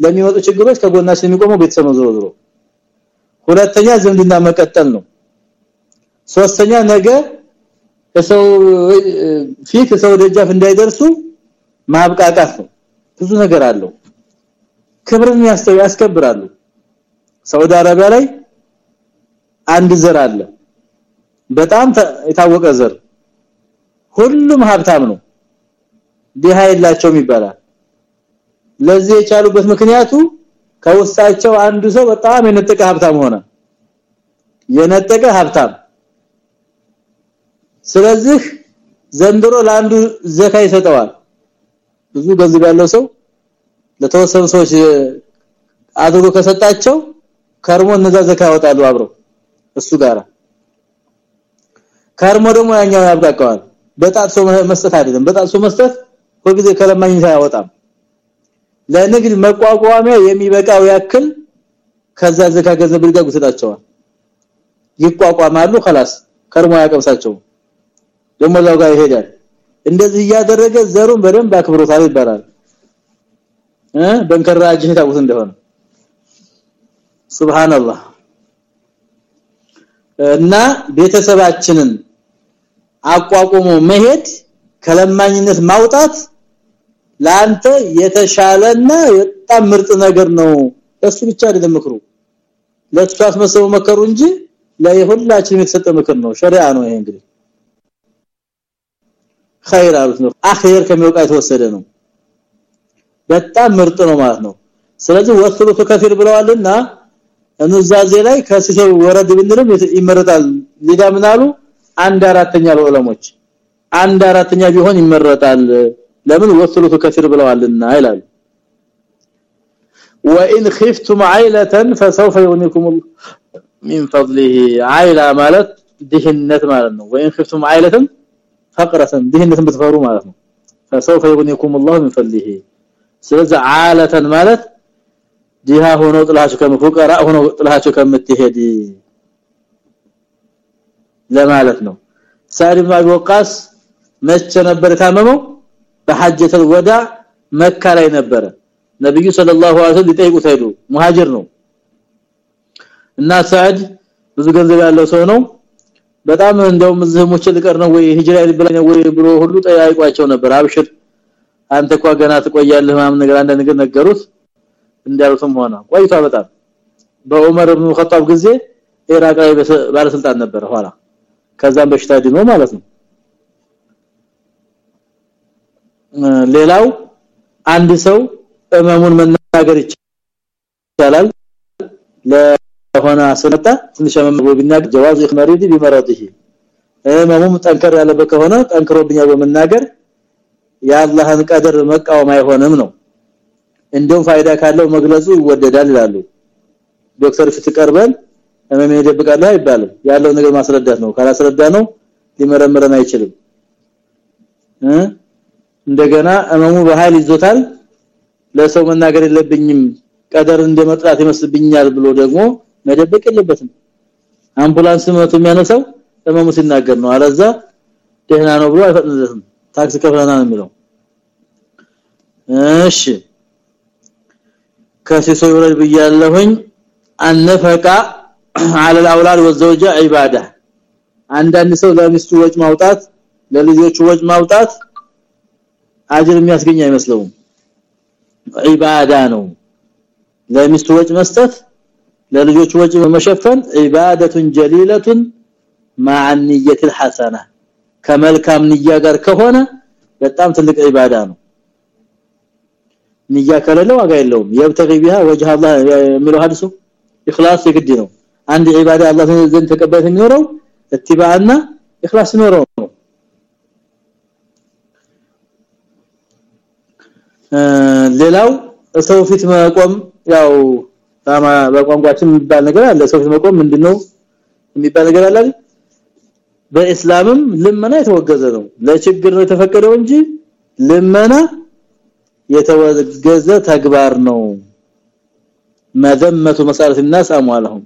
ለሚመጡ ችግሮች ከጎናችን የሚቆመው ቤተሰብ ነው ዞሮ ዞሮ። ሁለተኛ ዝምድና መቀጠል ነው። ሶስተኛ ነገ ሰው ፊት ሰው ደጃፍ እንዳይደርሱ ማብቃቃት ነው። ብዙ ነገር አለው። ክብርን ያስተው ያስከብራሉ። ሳውዲ አረቢያ ላይ አንድ ዘር አለ። በጣም የታወቀ ዘር። ሁሉም ሀብታም ነው። ዲሃ የላቸውም ይባላል። ለዚህ የቻሉበት ምክንያቱ ከውስጣቸው አንዱ ሰው በጣም የነጠቀ ሀብታም ሆነ። የነጠቀ ሀብታም ስለዚህ ዘንድሮ ለአንዱ ዘካ ይሰጠዋል ብዙ ገንዘብ ያለው ሰው ለተወሰኑ ሰዎች አድርጎ ከሰጣቸው ከርሞ እነዛ ዘካ ያወጣሉ አብረው እሱ ጋራ ከርሞ ደግሞ ያኛው ያብቃቀዋል በጣጥሶ መስጠት አይደለም በጣጥሶ መስጠት ሁልጊዜ ከለማኝ ሳያወጣም ለንግድ መቋቋሚያ የሚበቃው ያክል ከዛ ዘካ ገንዘብ ሊጋጉ ሰጣቸዋል ይቋቋማሉ خلاص ከርሞ ያቀምሳቸው ደግሞ ዛው ጋር ይሄዳል። እንደዚህ እያደረገ ዘሩን በደንብ አክብሮታል ይባላል። እ በንከራጅ ታውቁት እንደሆነ። ሱብሃንአላህ። እና ቤተሰባችንን አቋቁሞ መሄድ ከለማኝነት ማውጣት ላንተ የተሻለና በጣም ምርጥ ነገር ነው። እሱ ብቻ አይደለም ምክሩ። ለሱ አስመሰሉ መከሩ እንጂ ለሁላችንም የተሰጠ ምክር ነው። ሸሪዓ ነው ይሄ እንግዲህ ኸይር አሉት ነው አኺር ከሚወቃ የተወሰደ ነው በጣም ምርጥ ነው ማለት ነው ስለዚህ ወስሉቱ ከፊር ብለዋልና እንዛዜ ላይ ከሲሰው ወረድ ብንልም ይመረጣል ሊዳ ምናሉ አንድ አራተኛ ለዑለሞች አንድ አራተኛ ቢሆን ይመረጣል ለምን ወስሉቱ ከፊር ብለዋልና ይላል وان خفتم عائله فسوف يغنيكم من فضله عائله ማለት ድህነት ማለት ነው وان خفتم عائله فقره ድህነትን ብትፈሩ ማለት ነው فسوف يغنيكم الله من فضله ስለዚህ ዓለተን ማለት ዲሃ ሆኖ ጥላቸው ከመፎቀራ ሆኖ ጥላቸው ከምትሄድ ለማለት ነው ሳሪ ኢብኑ አቢ ወቃስ መቼ ነበር ታመመው በሐጀተል ወዳ መካ ላይ ነበረ ነብዩ ሰለላሁ ዐለይሂ ወሰለም ሊጠይቁት ሄዱ ሙሃጅር ነው እና ሳድ ብዙ ገንዘብ ያለው ሰው ነው በጣም እንደውም ሞቼ ልቀር ነው ወይ ሂጅራ ይልብላኝ ወይ ብሎ ሁሉ ጠያይቋቸው ነበር። አብሽር አንተ እኮ ገና ትቆያለህ ማም ነገር አንድ ነገር ነገሩት። እንዳሉትም ሆነ ቆይቷ በጣም በዑመር ኢብኑ ኸጣብ ጊዜ ኢራቅ ላይ ባለስልጣን ነበር ኋላ። ከዛም በሽታ ድኖ ማለት ነው። ሌላው አንድ ሰው እመሙን መናገር ይቻላል ከሆነ ስለታ ትንሽ መመጎብኛል جواز اخمريدي بمرضه እመሙም ጠንከር ያለ በከሆነ ጠንክሮብኛል በመናገር የአላህን ቀደር መቃወም አይሆንም ነው። እንደው ፋይዳ ካለው መግለጹ ይወደዳል ይላሉ። ዶክተር ፊት ቀርበን እመሜ ይደብቃለሁ ያለው ነገር ማስረዳት ነው። ካላስረዳ ነው ሊመረምረን አይችልም። እንደገና እመሙ በኃይል ይዞታል። ለሰው መናገር የለብኝም ቀደር እንደመጥላት ይመስልብኛል ብሎ ደግሞ መደበቅ የለበትም አምቡላንስ መቶ የሚያነሳው ለመሙ ሲናገር ነው አለዛ ደህና ነው ብሎ አይፈጥንለትም ታክሲ ከፍለና ነው የሚለው እሺ ከሲሶ ይወረድ ብያለሁኝ አነፈቃ على الاولاد والزوجه عباده አንዳንድ ሰው ለሚስቱ ወጭ ማውጣት ለልጆቹ ወጭ ማውጣት አጅር የሚያስገኝ አይመስለውም ዒባዳ ነው ለሚስቱ ወጭ መስጠት ለልጆች ወጪ በመሸፈን ኢባደቱን ጀሊለቱን ማዕንየት الحسنه ከመልካም ንያ ጋር ከሆነ በጣም ትልቅ ኢባዳ ነው። ንያ ከሌለው ዋጋ የለውም። የብተጊ ቢሃ ወጅህ አላህ የሚለው ሐዲሱ ኢኽላስ የግድ ነው። አንድ ኢባዳ አላህ ዘንድ ተቀባይነት የሚኖረው ኢትባዕና ኢኽላስ ኖረው ነው። ሌላው ሰው ፊት መቆም ያው በቋንቋችን የሚባል ነገር አለ ሰው ፊት መቆም ምንድነው የሚባል ነገር አለ በእስላምም ልመና የተወገዘ ነው ለችግር ነው የተፈቀደው እንጂ ልመና የተወገዘ ተግባር ነው መዘመቱ መሳረት الناس اموالهم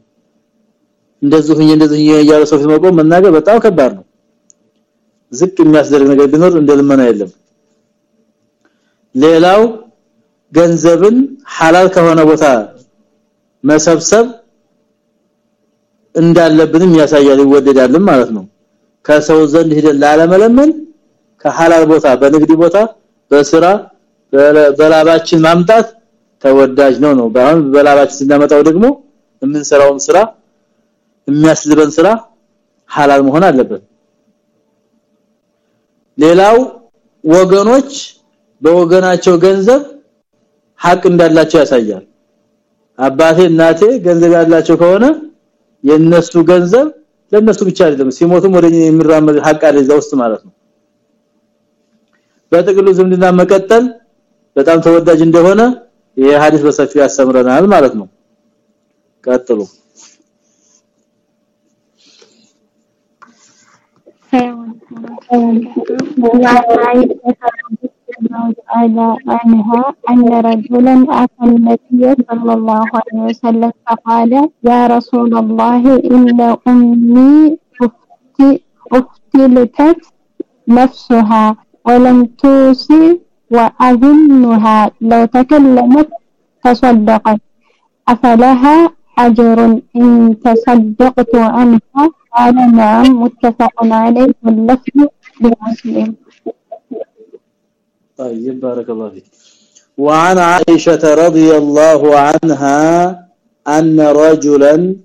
እንደዚህ እንደዚህ ያለ ሰው ፊት መቆም መናገር በጣም ከባድ ነው ዝቅ የሚያስደርግ ነገር ቢኖር እንደ ልመና የለም ሌላው ገንዘብን ሐላል ከሆነ ቦታ መሰብሰብ እንዳለብንም ያሳያል ይወደዳል ማለት ነው። ከሰው ዘንድ ሄደን ላለመለመን ከሐላል ቦታ በንግድ ቦታ በስራ በላባችን ማምጣት ተወዳጅ ነው ነው። ባሁን በላባችን ስናመጣው ደግሞ የምንሰራውን ስራ የሚያስልበን ስራ ሐላል መሆን አለበት። ሌላው ወገኖች በወገናቸው ገንዘብ ሐቅ እንዳላቸው ያሳያል አባቴ እናቴ ገንዘብ ያላቸው ከሆነ የነሱ ገንዘብ ለነሱ ብቻ አይደለም ሲሞቱም ወደኛ የሚራመድ ሐቅ አለ ውስጥ ማለት ነው። በጥቅሉ ዝምድና መቀጠል በጣም ተወዳጅ እንደሆነ ይሄ ሐዲስ በሰፊው ያስተምረናል ማለት ነው። ቀጥሉ
على عنها أن رجلا أتى النبي صلى الله عليه وسلم فقال يا رسول الله إن أمي أفتلتت نفسها ولم توصي وأظنها لو تكلمت تصدقت. أفلها أجر إن تصدقت عنها؟ قال نعم متفق عليه واللفظ لمسلم.
طيب بارك الله فيك. وعن عائشة رضي الله عنها أن رجلا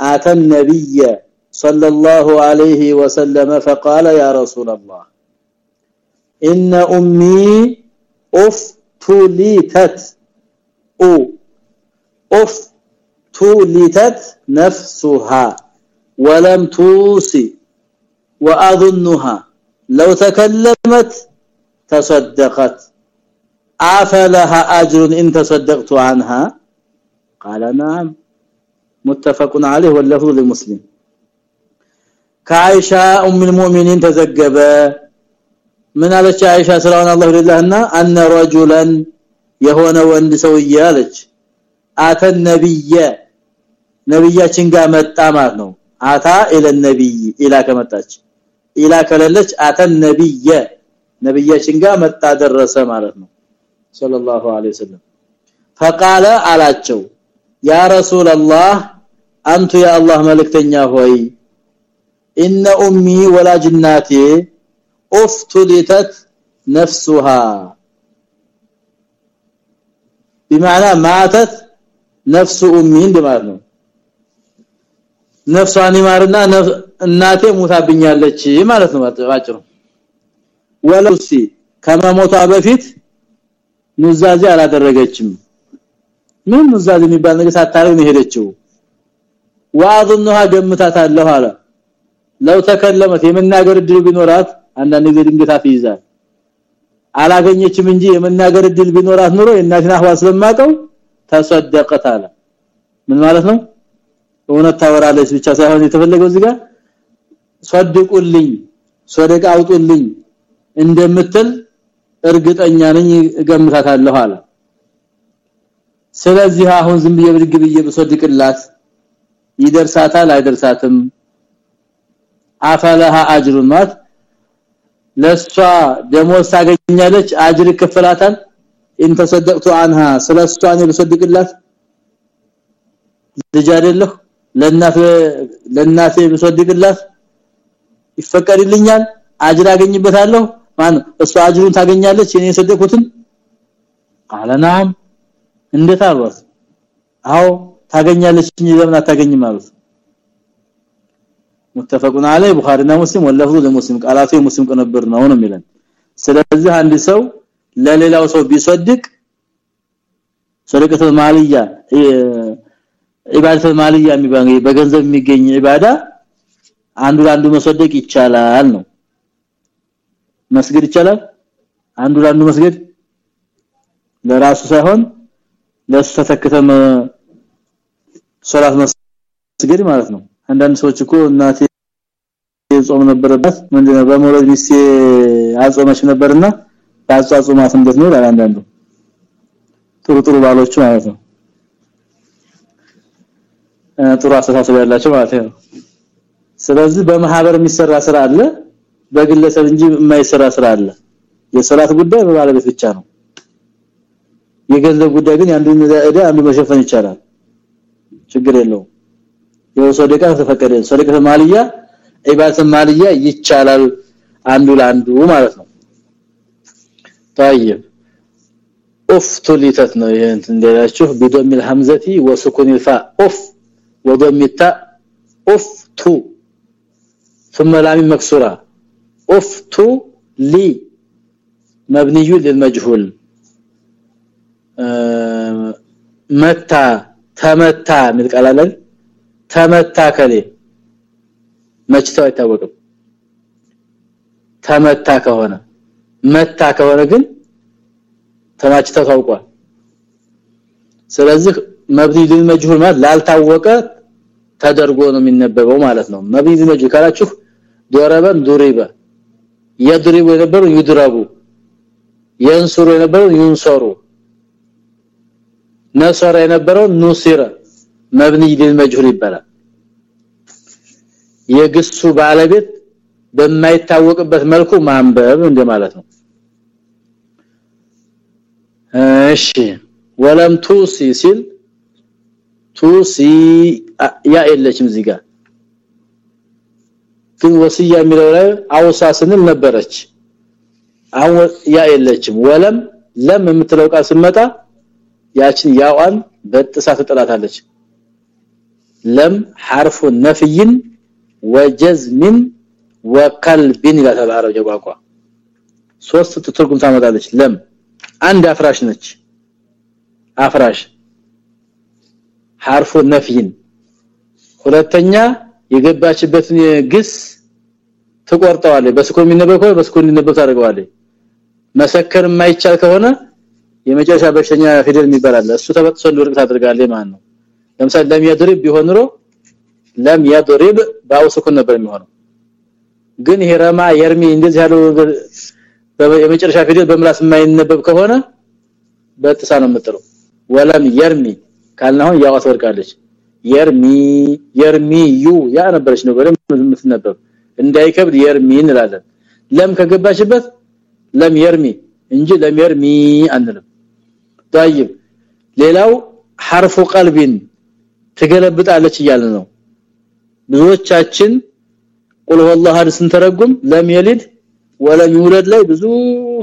أتى النبي صلى الله عليه وسلم فقال يا رسول الله إن أمي أفتلتت أو أفتلتت نفسها ولم توصي وأظنها لو تكلمت تصدقت افلها اجر ان تصدقت عنها قال نعم متفق عليه واللفظ لمسلم كعائشه ام المؤمنين تزجب من አለች አይሻ ስራውን አላህ ይላልና አነ ረጁላን የሆነ ወንድ ሰውዬ አለች አተ ነብየ ነብያችን ጋር መጣ ማለት ነው አታ ኢለ ነብይ ኢላ ከመጣች ኢላ ከለለች አተ ነብየ ነብያችን ጋር መጣ ደረሰ ማለት ነው ሰለላሁ ዐለይሂ ወሰለም فقال አላቸው ያ ረሱላህ አንቱ ያ አላህ መልእክተኛ ሆይ ኢነ ኡሚ ወላጅናቴ ኡፍቱሊተት ነፍሱሃ بمعنى ماتت نفس امي እንደማለት ነው ነፍሷን ይማርና እናቴ ሞታብኛለች ማለት ነው ባጭሩ ወለሲ ከመሞቷ በፊት ኑዛዜ አላደረገችም። ምን ኑዛዜ የሚባል ነገር ሳታረግ ነው ሄደችው ዋዝኑሃ ገምታታለሁ አለ። ለው ተከለመት። የመናገር እድል ቢኖራት አንዳንድ ጊዜ ድንገት አፍይዛል አላገኘችም እንጂ የመናገር እድል ቢኖራት ኑሮ የእናትና አህዋ ስለማቀው ተሰደቀት አለ። ምን ማለት ነው? እውነት ታወራለች ብቻ ሳይሆን የተፈለገው እዚህ ጋር ሰድቁልኝ ሰደቃ አውጡልኝ እንደምትል እርግጠኛ ነኝ እገምታታለሁ አለ። ስለዚህ አሁን ዝም ብዬ ብድግ ብዬ ብሶድቅላት ይደርሳታል አይደርሳትም? أفلها أجر ማለት ለሷ ደሞዝ ታገኛለች አጅር ይከፈላታል። إن تصدقت عنها ስለሷን ብሶድቅላት ልጅ አይደለሁ ለናት ለናቴ ብሶድቅላት ይፈቀድልኛል አጅር አገኝበታለሁ ማን እሷ አጅሩን ታገኛለች እኔ የሰደኩትን አለናም እንዴት አልዋስ አው ታገኛለች እንጂ ለምን አታገኝም ማለት متفقون عليه ቡኻሪና ሙስሊም ወለፉ ለሙስሊም ቃላቱ የሙስሊም ቅንብር ነው ነው የሚለን ስለዚህ አንድ ሰው ለሌላው ሰው ቢሰድቅ ሰደቀተ ማልያ ኢባደተ ማልያ የሚባል በገንዘብ የሚገኝ ኢባዳ አንዱ ለአንዱ መሰደቅ ይቻላል ነው መስገድ ይቻላል? አንዱ ለአንዱ መስገድ ለራሱ ሳይሆን ለሱ ተተክተም ሶላት መስገድ ማለት ነው። አንዳንድ ሰዎች እኮ እናቴ ጾም ነበረበት ምንድነው በመውለድ ሚስቴ አጾመች ነበርና ያጻጹማት እንዴት ነው አንዳንዱ። ጥሩ ጥሩ ባሎች ማለት ነው። ጥሩ አስተሳሰብ ያላቸው ማለት ነው። ስለዚህ በማህበር የሚሰራ ስራ አለ በግለሰብ እንጂ የማይሰራ ስራ አለ የሰላት ጉዳይ በባለቤት ብቻ ነው የገንዘብ ጉዳይ ግን አንዱን እዳ አንዱ መሸፈን ይቻላል ችግር የለውም የሰደቃ ተፈቀደ ሰደቃ ማልያ ኢባተ ማልያ ይቻላል አንዱ ለአንዱ ማለት ነው طيب افتلتت ነው ይሄን እንደላችሁ بضم الهمزه وسكون الفاء اف وضم التاء افت ثم لام مكسوره افت لي مبني للمجهول متى تمتى من قالالن ተመታ ከሌ መችተው አይታወቅም ተመታ ከሆነ መታ ከሆነ ግን ተማችተው ታውቋል ስለዚህ መብኒ ለመጅሁል ማለት ላልታወቀ ተደርጎ ነው የሚነበበው ማለት ነው መብኒ ለመጅሁል ካላችሁ ዶረበን ዱሪበ የድሪቡ የነበሩ ይድራቡ የንሱሩ የነበረው ይንሰሩ ነሰረ የነበረው ኑሲረ መብኒ ለመጅሁል ይባላል። የግሱ ባለቤት በማይታወቅበት መልኩ ማንበብ እንደማለት ነው። እሺ ወለም ቱሲ ሲል ቱሲ ያ የለችም እዚህ ጋር ግን ወሲያ የሚለው ላይ አውሳ ስንል ነበረች አሁን ያ የለችም ወለም ለም የምትለው ቃል ስመጣ ያችን ያዋን በጥሳ ትጥላታለች ለም حرف نفي وجزم وقلب ይላል አረብ ቋንቋ ሶስት ትርጉም ታመጣለች ለም አንድ አፍራሽ ነች አፍራሽ حرف نفي ሁለተኛ የገባችበትን ግስ ትቆርጠዋለች በስኮ የሚነበብ ከሆነ በስኮ እንዲነበብ ታደርገዋለች። መሰከር የማይቻል ከሆነ የመጨረሻ በሽተኛ ፊደል የሚባል አለ። እሱ ተበጥሶ እንዲወርቅ ታደርጋለች ማለት ነው። ለምሳሌ ለም ያድርብ ቢሆን ኑሮ ለም ያድርብ ባውስኩን ነበር የሚሆነው። ግን ሄረማ የርሚ እንደዚህ ያለው የመጨረሻ ፊደል በምላስ የማይነበብ ከሆነ በጥሳ ነው የምትለው ወለም የርሚ ካልናው ያው አትወርቃለች የርሚ የርሚዩ ያ ነበረች ነው በደም የምትነበብ እንዳይከብድ የርሚ እንላለን ለም ከገባችበት ለም የርሚ እንጂ ለም የርሚ አንልም طيب ሌላው حرف قلب ትገለብጣለች እያለ ነው ብዙዎቻችን ቁል والله አድ ስንተረጉም ለም የሊድ ወለም ይውለድ ላይ ብዙ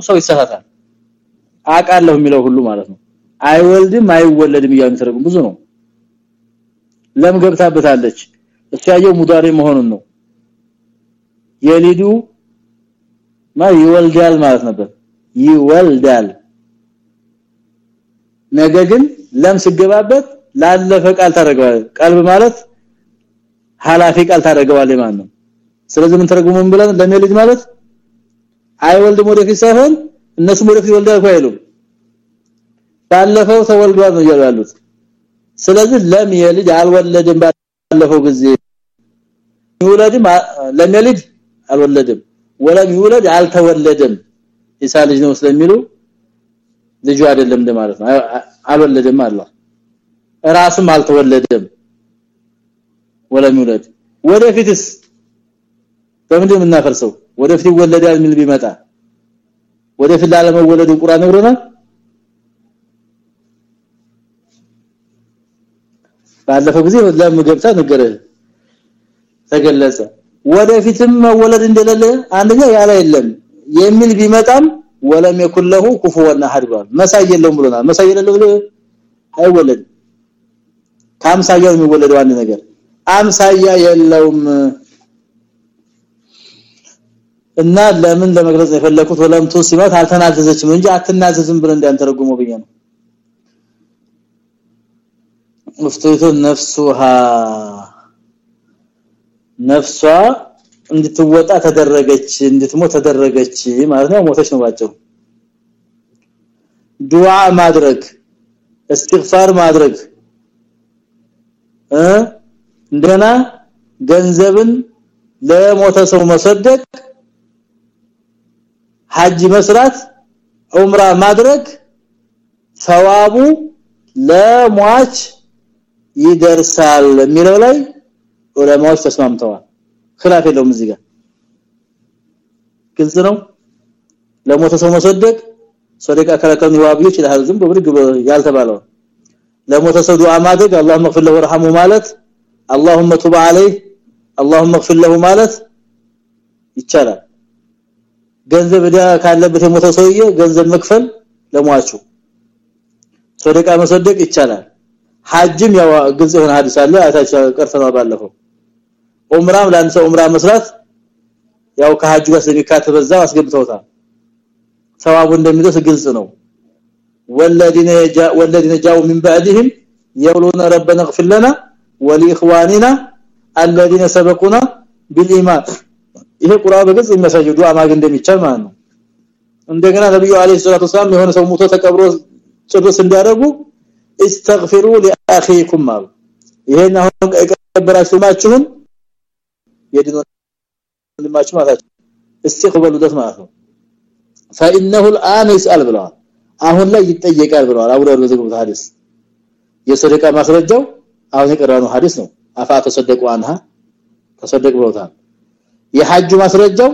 ሰው ይሳሳታል አቃለሁ የሚለው ሁሉ ማለት ነው አይወልድም አይወለድም እያሉ ተረጉም ብዙ ነው ለም ገብታበታለች? እሱ ያየው ሙዳሪ መሆኑን ነው። የሊዱ ማ ይወልዳል ማለት ነበር። ይወልዳል። ነገ ግን ለም ስገባበት ላለፈ ቃል ታደርገዋል ቀልብ ማለት ሐላፊ ቃል ታደርገዋለህ ማለት ነው። ስለዚህ ምን ተረጉሙን ብለን ለሚልጅ ማለት? አይወልድም ወደፊት ሳይሆን እነሱም ወደፊት ይወልዳል አይሉም። ባለፈው ተወልዷል ነው ያሉት ስለዚህ ለም የልጅ አልወለድም ባለፈው ጊዜ ይወለድም ለም አልወለድም ወለም ይወለድ አልተወለደም ኢሳ ልጅ ነው ስለሚሉ ልጁ አይደለም እንደማለት ነው። አልወለደም አላህ ራስም አልተወለደም ወለም ይውለድ። ወደፊትስ በምንድን የምናፈርሰው? ወደፊት ይወለዳል ምን ቢመጣ? ወደፊት ላለመወለዱ ቁርአን ነግሮናል ባለፈው ጊዜ ለም ገብታ ነገረ ተገለጸ። ወደፊትም መወለድ እንደሌለ አንደኛ ያለ የለም የሚል ቢመጣም ወለም له ኩፉወን አሐድ ብሏል መሳይ የለውም ብሎናል። አይወለድ ከአምሳያው የሚወለደው አንድ ነገር። አምሳያ የለውም። እና ለምን ለመግለጽ የፈለኩት ወለምቱ ሲመት አልተናዘዘችም እንጂ አትናዘዝም ብለን እንዳንተረጉመው ብዬ ነው ሙፍቲቱ ነፍሱሃ ነፍሷ እንድትወጣ ተደረገች እንድትሞት ተደረገች ማለት ነው። ሞተች ነው ባጭሩ። ዱዓ ማድረግ እስትግፋር ማድረግ እንደና ገንዘብን ለሞተ ሰው መሰደቅ ሐጅ መስራት ዑምራ ማድረግ ሰዋቡ ለሟች ይደርሳል የሚለው ላይ ዑለማዎች ተስማምተዋል خلاف የለውም እዚህ ጋር ግልጽ ነው ለሞተ ሰው መሰደቅ ሰደቃ ከለከሉ ዋቢዎች ይላል ዝም በብርግ ያልተባለው ለሞተ ሰው ዱዓ ማድረግ አላህ መግፍር له ወርሐሙ ማለት اللهم تب عليه اللهم اغفر له ማለት ይቻላል ገንዘብ እዳ ካለበት የሞተ ሰውዬ ገንዘብ መክፈል ለሟቹ ሰደቃ መሰደቅ ይቻላል ሐጅም ያው ግልጽ የሆነ ሐዲስ አለ አይታቻ ቀርተናል ባለፈው ዑምራም ለአንድ ሰው ዑምራ መስራት ያው ከሐጅ ጋር ስለሚካተት በዛው አስገብተውታል ثواب እንደሚደርስ ግልጽ ነው والذين جاء والذين جاءوا من بعدهم يقولون ربنا اغفر لنا ولاخواننا الذين سبقونا بالايمان ይሄ ቁርአን በግልጽ የሚያሳየው ዱዓ ማድረግ እንደሚቻል ማለት ነው እንደገና ነብዩ አለይሂ ሰላቱ ሰላም የሆነ ሰው ሞቶ ተቀብሮ ጭርስ እንዲያደርጉ استغفروا لاخيكم ማለት ይሄን አሁን የቀበራችሁ ማችሁን የድኑ ልማችሁ ማለት استقبلوا ደት ማለት ነው። فانه الان يسال ብለዋል። አሁን ላይ ይጠየቃል ብለዋል አቡ ዳውድ በዘገቡት ሐዲስ። የሰደቃ ማስረጃው አሁን የቀራነው ሐዲስ ነው። አፋ ተሰደቁ አንሃ ተሰደቅ ብለውታል። የሐጁ ማስረጃው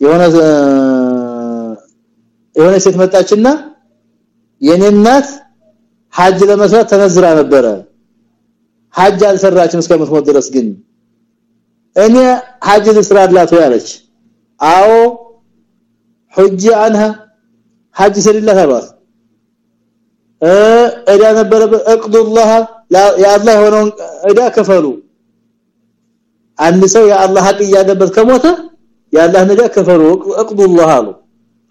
የሆነ የሆነ ሴት መጣችና የኔ እናት ሐጅ ለመስራት ተነዝራ ነበረ። ሐጅ አልሰራችም እስከምትሞት ድረስ ግን። እኔ ሐጅ ልስራላት ያለች አዎ። ሐጅ عنها ሐጅ ስልላት አሏት። እዳ ነበረ እቅዱ ያአላህ የሆነውን እዳ ከፈሉ አንድ ሰው ያአላህ ሐቅ ያደበት ከሞተ ያአላህን እዳ ከፈሉ እቅዱ አሉ።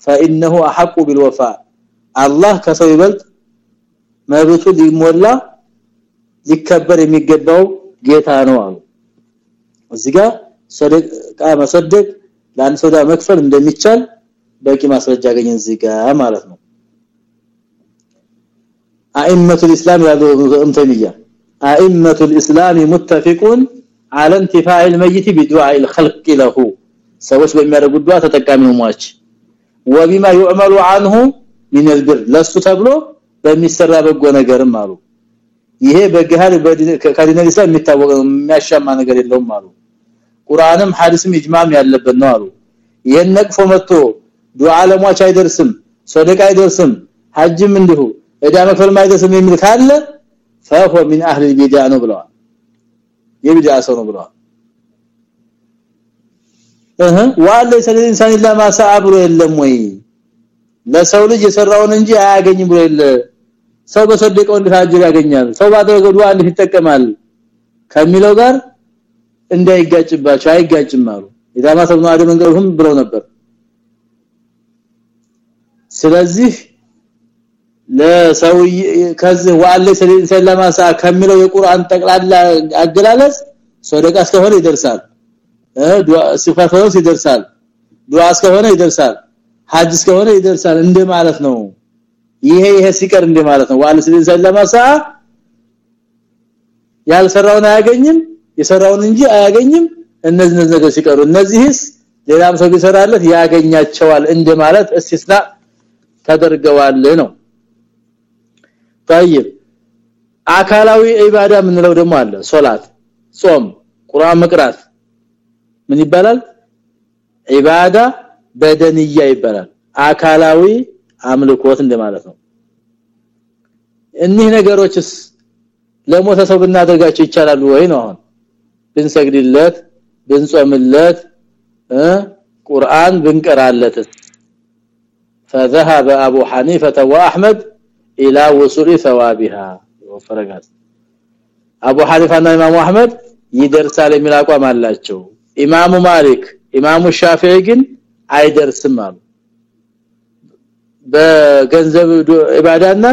فانه احق بالوفاء الله ከሰው ይበልጥ መብቱ ሊሞላ ሊከበር የሚገባው ጌታ ነው አሉ እዚህ ጋር ሰደቃ መሰደቅ ለአንድ ሰው መክፈል እንደሚቻል በቂ ማስረጃ ያገኘን እዚህ ጋር ማለት ነው ائمه الاسلام ያለው እንተንያ ائمه الاسلام متفقون على انتفاع الميت بدعاء الخلق له ሰዎች በሚያደርጉት ዱዓ ተጠቃሚ ሆሟች وبما يعمل عنه من البر ለሱ ተብሎ በሚሰራ በጎ ነገርም አሉ ይሄ በገሃር ከዲን ኢስላም የሚታወቅ የሚያሻማ ነገር የለውም አሉ ቁርአንም ሐዲስም ኢጅማም ያለበት ነው አሉ ይሄን ነቅፎ መጥቶ ዱዓ ለሟች አይደርስም ሰደቃ አይደርስም ሐጅም እንዲሁ እዳ መክፈል አይደርስም የሚል ካለ فهو من اهل البدع ነው ብለዋል የቢድዓ ሰው ነው ብለዋል እህ ወለይሰ ለኢንሳን ኢላ ማ ሰዓ ብሎ የለም ወይ ለሰው ልጅ የሰራውን እንጂ አያገኝም ብሎ የለ ሰው በሰደቀው እንዴት አጅር ያገኛል። ሰው ባደረገው ዱዓ እንዴት ይጠቀማል? ከሚለው ጋር እንዳይጋጭባቸው አይጋጭም አሉ። ኢዳማ ተብኑ አደም እንገሩም ብለው ነበር። ስለዚህ ለሰው ከዚህ ወአለ ሰለማ ሳ ከሚለው የቁርአን ጠቅላላ አገላለጽ ሰደቃ እስከሆነ ይደርሳል። ዱዓ ሲፋተው ይደርሳል። ዱዓ እስከሆነ ይደርሳል። ሐጅ እስከሆነ ይደርሳል። እንደ ማለት ነው ይሄ ይሄ ሲቀር እንደ ማለት ነው ወአለ ሰለማ ሳ ያልሰራውን አያገኝም የሰራውን እንጂ አያገኝም እነዚህ ነገር ሲቀሩ እነዚህስ ሌላም ሰው ቢሰራለት ያገኛቸዋል እንደ ማለት እስቲስና ተደርገዋል ነው طيب አካላዊ ኢባዳ የምንለው ደግሞ አለ ሶላት ጾም ቁርአን መቅራት ምን ይባላል ኢባዳ በደንያ ይባላል አካላዊ አምልኮት እንደማለት ነው እኒህ ነገሮችስ ለሞተ ሰው ብናደርጋቸው ይቻላሉ ወይ ነው አሁን ብንሰግድለት ብንጾምለት ቁርአን ብንቀራለት فذهب ابو حنيفه واحمد الى وصول ثوابها ወፈረጋት አቡ ሐኒፋና ኢማሙ አህመድ ይደርሳል የሚል አቋም አላቸው ኢማሙ ማሊክ ኢማሙ ሻፊዒ ግን አይደርስም አሉ በገንዘብ ኢባዳና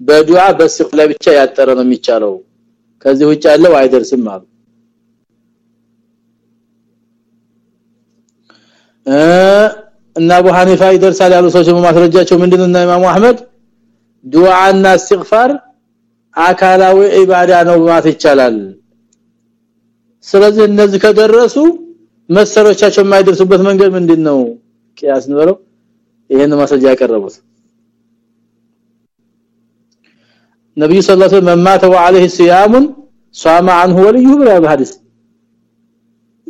በዱዓ በስፍ ለብቻ ያጠረ ነው የሚቻለው። ከዚህ ውጭ ያለው አይደርስም አሉ። እና አቡ ሐኒፋ ይደርሳል ያሉ ሰዎች ማስረጃቸው ምንድነው? ኢማሙ አህመድ ዱዓና ኢስቲግፋር አካላዊ ኢባዳ ነው ማለት ይቻላል። ስለዚህ እነዚህ ከደረሱ መሰሮቻቸው የማይደርሱበት መንገድ ምንድነው? ቂያስ ነው ይሄን ማስረጃ ያቀረቡት? ነብዩ ሰለላሁ ዐለይሂ ወሰለም መማተ ወአለይሂ ሲያሙን ሷማ አንሁ ወልዩ ብለዋል ሐዲስ።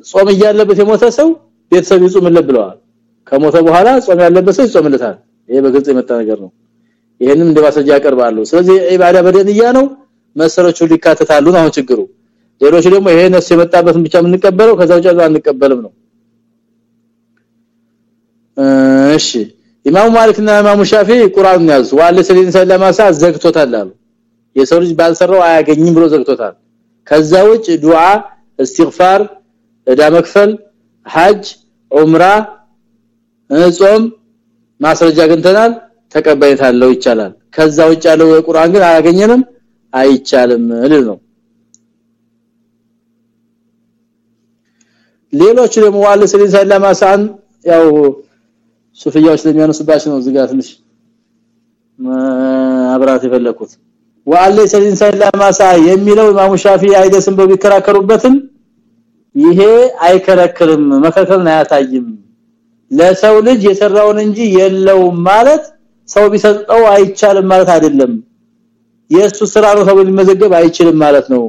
ጾም እያለበት የሞተ ሰው ቤተሰብ ይጾምለት ብለዋል ከሞተ በኋላ ጾም ያለበት ሰው ይጾምለታል። ይሄ በግልጽ የመጣ ነገር ነው። ይሄንም እንደ ማስረጃ ያቀርባሉ። ስለዚህ ኢባዳ በደንያ ነው። መሰረቹ ሊካተታሉ ነው ችግሩ። ሌሎች ደግሞ ይሄ ነፍስ የመጣበትን ብቻ የምንቀበለው ከዛ ውጭ አንቀበልም ነው። እሺ። ኢማሙ ማሊክና ኢማሙ ሻፊ ቁርአን ያዙ። ዋለ ሰለማሳ ዘግቶታል አሉ። የሰው ልጅ ባልሰራው አያገኝም ብሎ ዘግቶታል። ከዛ ውጭ ዱዓ እስትግፋር እዳ መክፈል ሐጅ ዑምራ ጾም ማስረጃ ግንተናል ተቀባይነት ይቻላል። ከዛ ውጭ ያለው የቁርአን ግን አያገኘንም አይቻልም ልል ነው። ሌሎች ደግሞ ዋለ ሰሊን ሰለማሳን ያው ሱፍያዎች ለሚያነሱባቸው ነው ዝጋ ትንሽ አብራት የፈለኩት። ወአለ ሰሊን ሰለማሳ የሚለው ኢማሙ ሻፊ አይደስም በሚከራከሩበትም ይሄ አይከለክልም መከልከልን አያታይም ለሰው ልጅ የሰራውን እንጂ የለውም ማለት ሰው ቢሰጠው አይቻልም ማለት አይደለም። የሱ ስራ ነው ተብሎ ሊመዘገብ አይችልም ማለት ነው።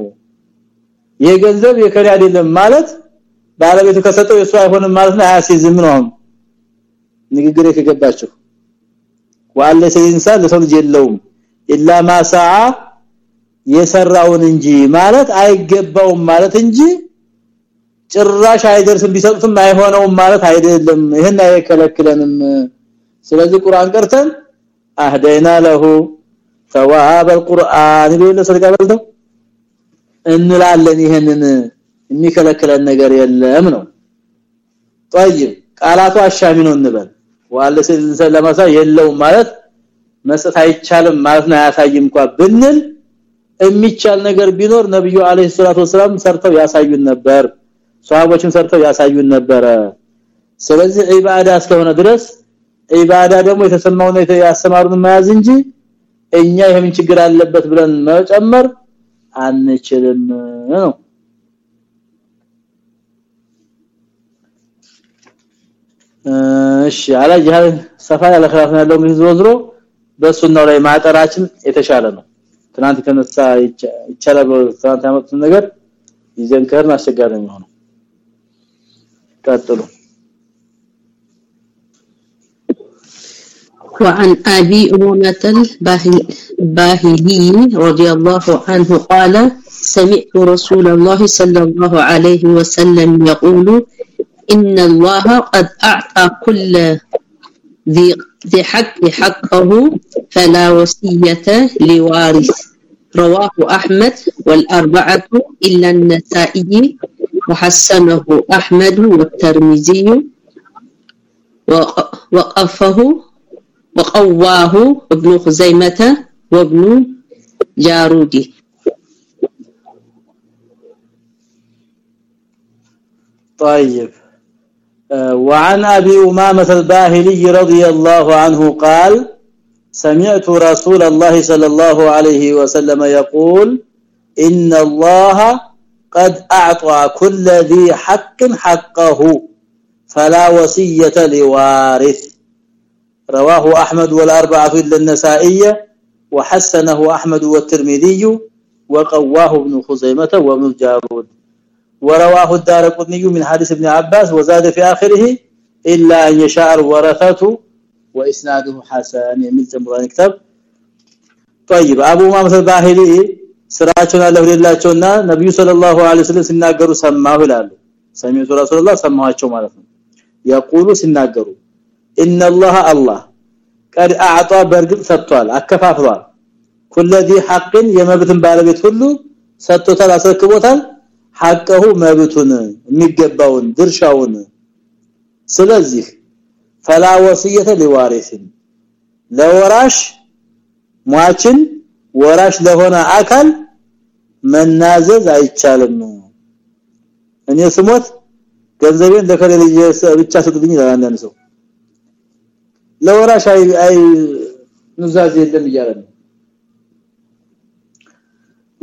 ይሄ ገንዘብ የከሪ አይደለም ማለት ባለቤቱ ከሰጠው የሱ አይሆንም ማለት ነው። አያሲዝም ነው ንግግር ከገባችሁ ዋለ ሰይንሳን ለሰው ልጅ የለውም ኢላ ማሳ የሰራውን እንጂ ማለት አይገባውም ማለት እንጂ ጭራሽ አይደርስም ቢሰጡትም አይሆነውም ማለት አይደለም ይሄን አይከለክለንም ስለዚህ ቁርአን ቀርተን አህደይና ለሁ ثواب القرآن ቢል ሰደቃ በልተው እንላለን ይሄንን የሚከለክለን ነገር የለም ነው طيب ቃላቱ አሻሚ ነው እንበል ዋለ ሰለማሳ የለውም ማለት መስጠት አይቻልም ማለት ነው። አያሳይም ብንል የሚቻል ነገር ቢኖር ነብዩ አለይሂ ሰላቱ ወሰለም ሰርተው ያሳዩን ነበር ሷሃቦችን ሰርተው ያሳዩን ነበር ስለዚህ ኢባዳ እስከሆነ ድረስ ኢባዳ ደግሞ የተሰማውን ያስተማሩን መያዝ እንጂ እኛ ይሄን ችግር አለበት ብለን መጨመር አንችልም ነው እሺ አላ ጂሃድ ሰፋ ያለ خلاف ነው ያለው እንግዲህ ዝሮ በሱናው ላይ ማጠራችን የተሻለ ነው ትናንት ከነሳ ይቻላል ትናንት ያመጡት ነገር ይዘን ከርን አስቸጋሪ ነው ቀጥሉ
وعن أبي أمامة الباهلي رضي الله عنه قال سمعت رسول الله صلى الله عليه وسلم يقول إن الله قد أعطى كل ذي ذي حق حقه فلا وصية لوارث. رواه أحمد والأربعة إلا النسائي وحسنه أحمد والترمذي وقفه وقواه ابن خزيمة وابن جارودي.
طيب. وعن أبي أمامة الباهلي رضي الله عنه قال سمعت رسول الله صلى الله عليه وسلم يقول إن الله قد أعطى كل ذي حق حقه فلا وصية لوارث. رواه أحمد والأربعة إلا النسائي وحسنه أحمد والترمذي وقواه ابن خزيمة وابن جارود. ورواه الدارقطني من حديث ابن عباس وزاد في آخره إلا أن يشاء الورثة وإسناده حسن من تمران كتاب طيب أبو مامس الباهلي ስራቸውን አላህ ይላቸውና ነብዩ ሰለላሁ ዐለይሂ ወሰለም ሲናገሩ ሰማሁ ይላሉ ሰሚዑ ረሱላህ ሰማኋቸው ማለት ነው يقول ሲናገሩ ان الله الله قد اعطى በርግጥ ሰጥቷል አከፋፍሏል ኩለዚ ሐቅን የመብትን ባለቤት ሁሉ ሰጥቶታል አስረክቦታል ሐቀሁ መብቱን የሚገባውን ድርሻውን። ስለዚህ ፈላ ወሲየተ ሊዋሪስን ለወራሽ ሟችን ወራሽ ለሆነ አካል መናዘዝ አይቻልም። እኔ ስሞት ገንዘቤን ለከሌ ብቻ ሰጥልኝ ይላል ሰው። ለወራሽ አይ ኑዛዜ የለም ነው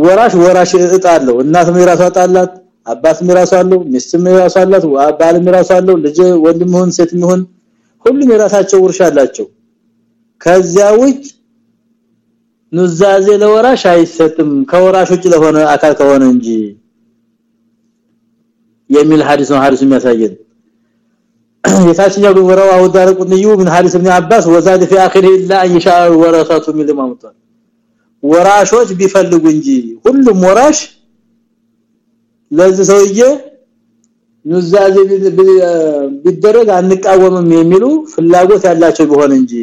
ወራሽ ወራሽ እጣ አለው እናትም የራሷ አጣላት አባትም የራሷ አለው ሚስትም የራሷ አላት ባልም የራሷ አለው ልጅ ወንድም ይሁን ሴት ይሁን ሁሉም የራሳቸው ውርሻ አላቸው ከዚያ ውጭ ኑዛዜ ለወራሽ አይሰጥም ከወራሽ ውጭ ለሆነ አካል ከሆነ እንጂ የሚል ሐዲስ ነው ሐዲስ የሚያሳየን [CLEARS THROAT] የታችኛው ግን ወራው አውዳረቁንዩ ምን ሐዲስ ኢብኑ አባስ ወዛደ في اخره الا ان يشاء ورثه من المامطان ወራሾች ቢፈልጉ እንጂ ሁሉም ወራሽ ለዚህ ሰውዬ ኑዛዜ ቢደረግ አንቃወምም የሚሉ ፍላጎት ያላቸው ቢሆን እንጂ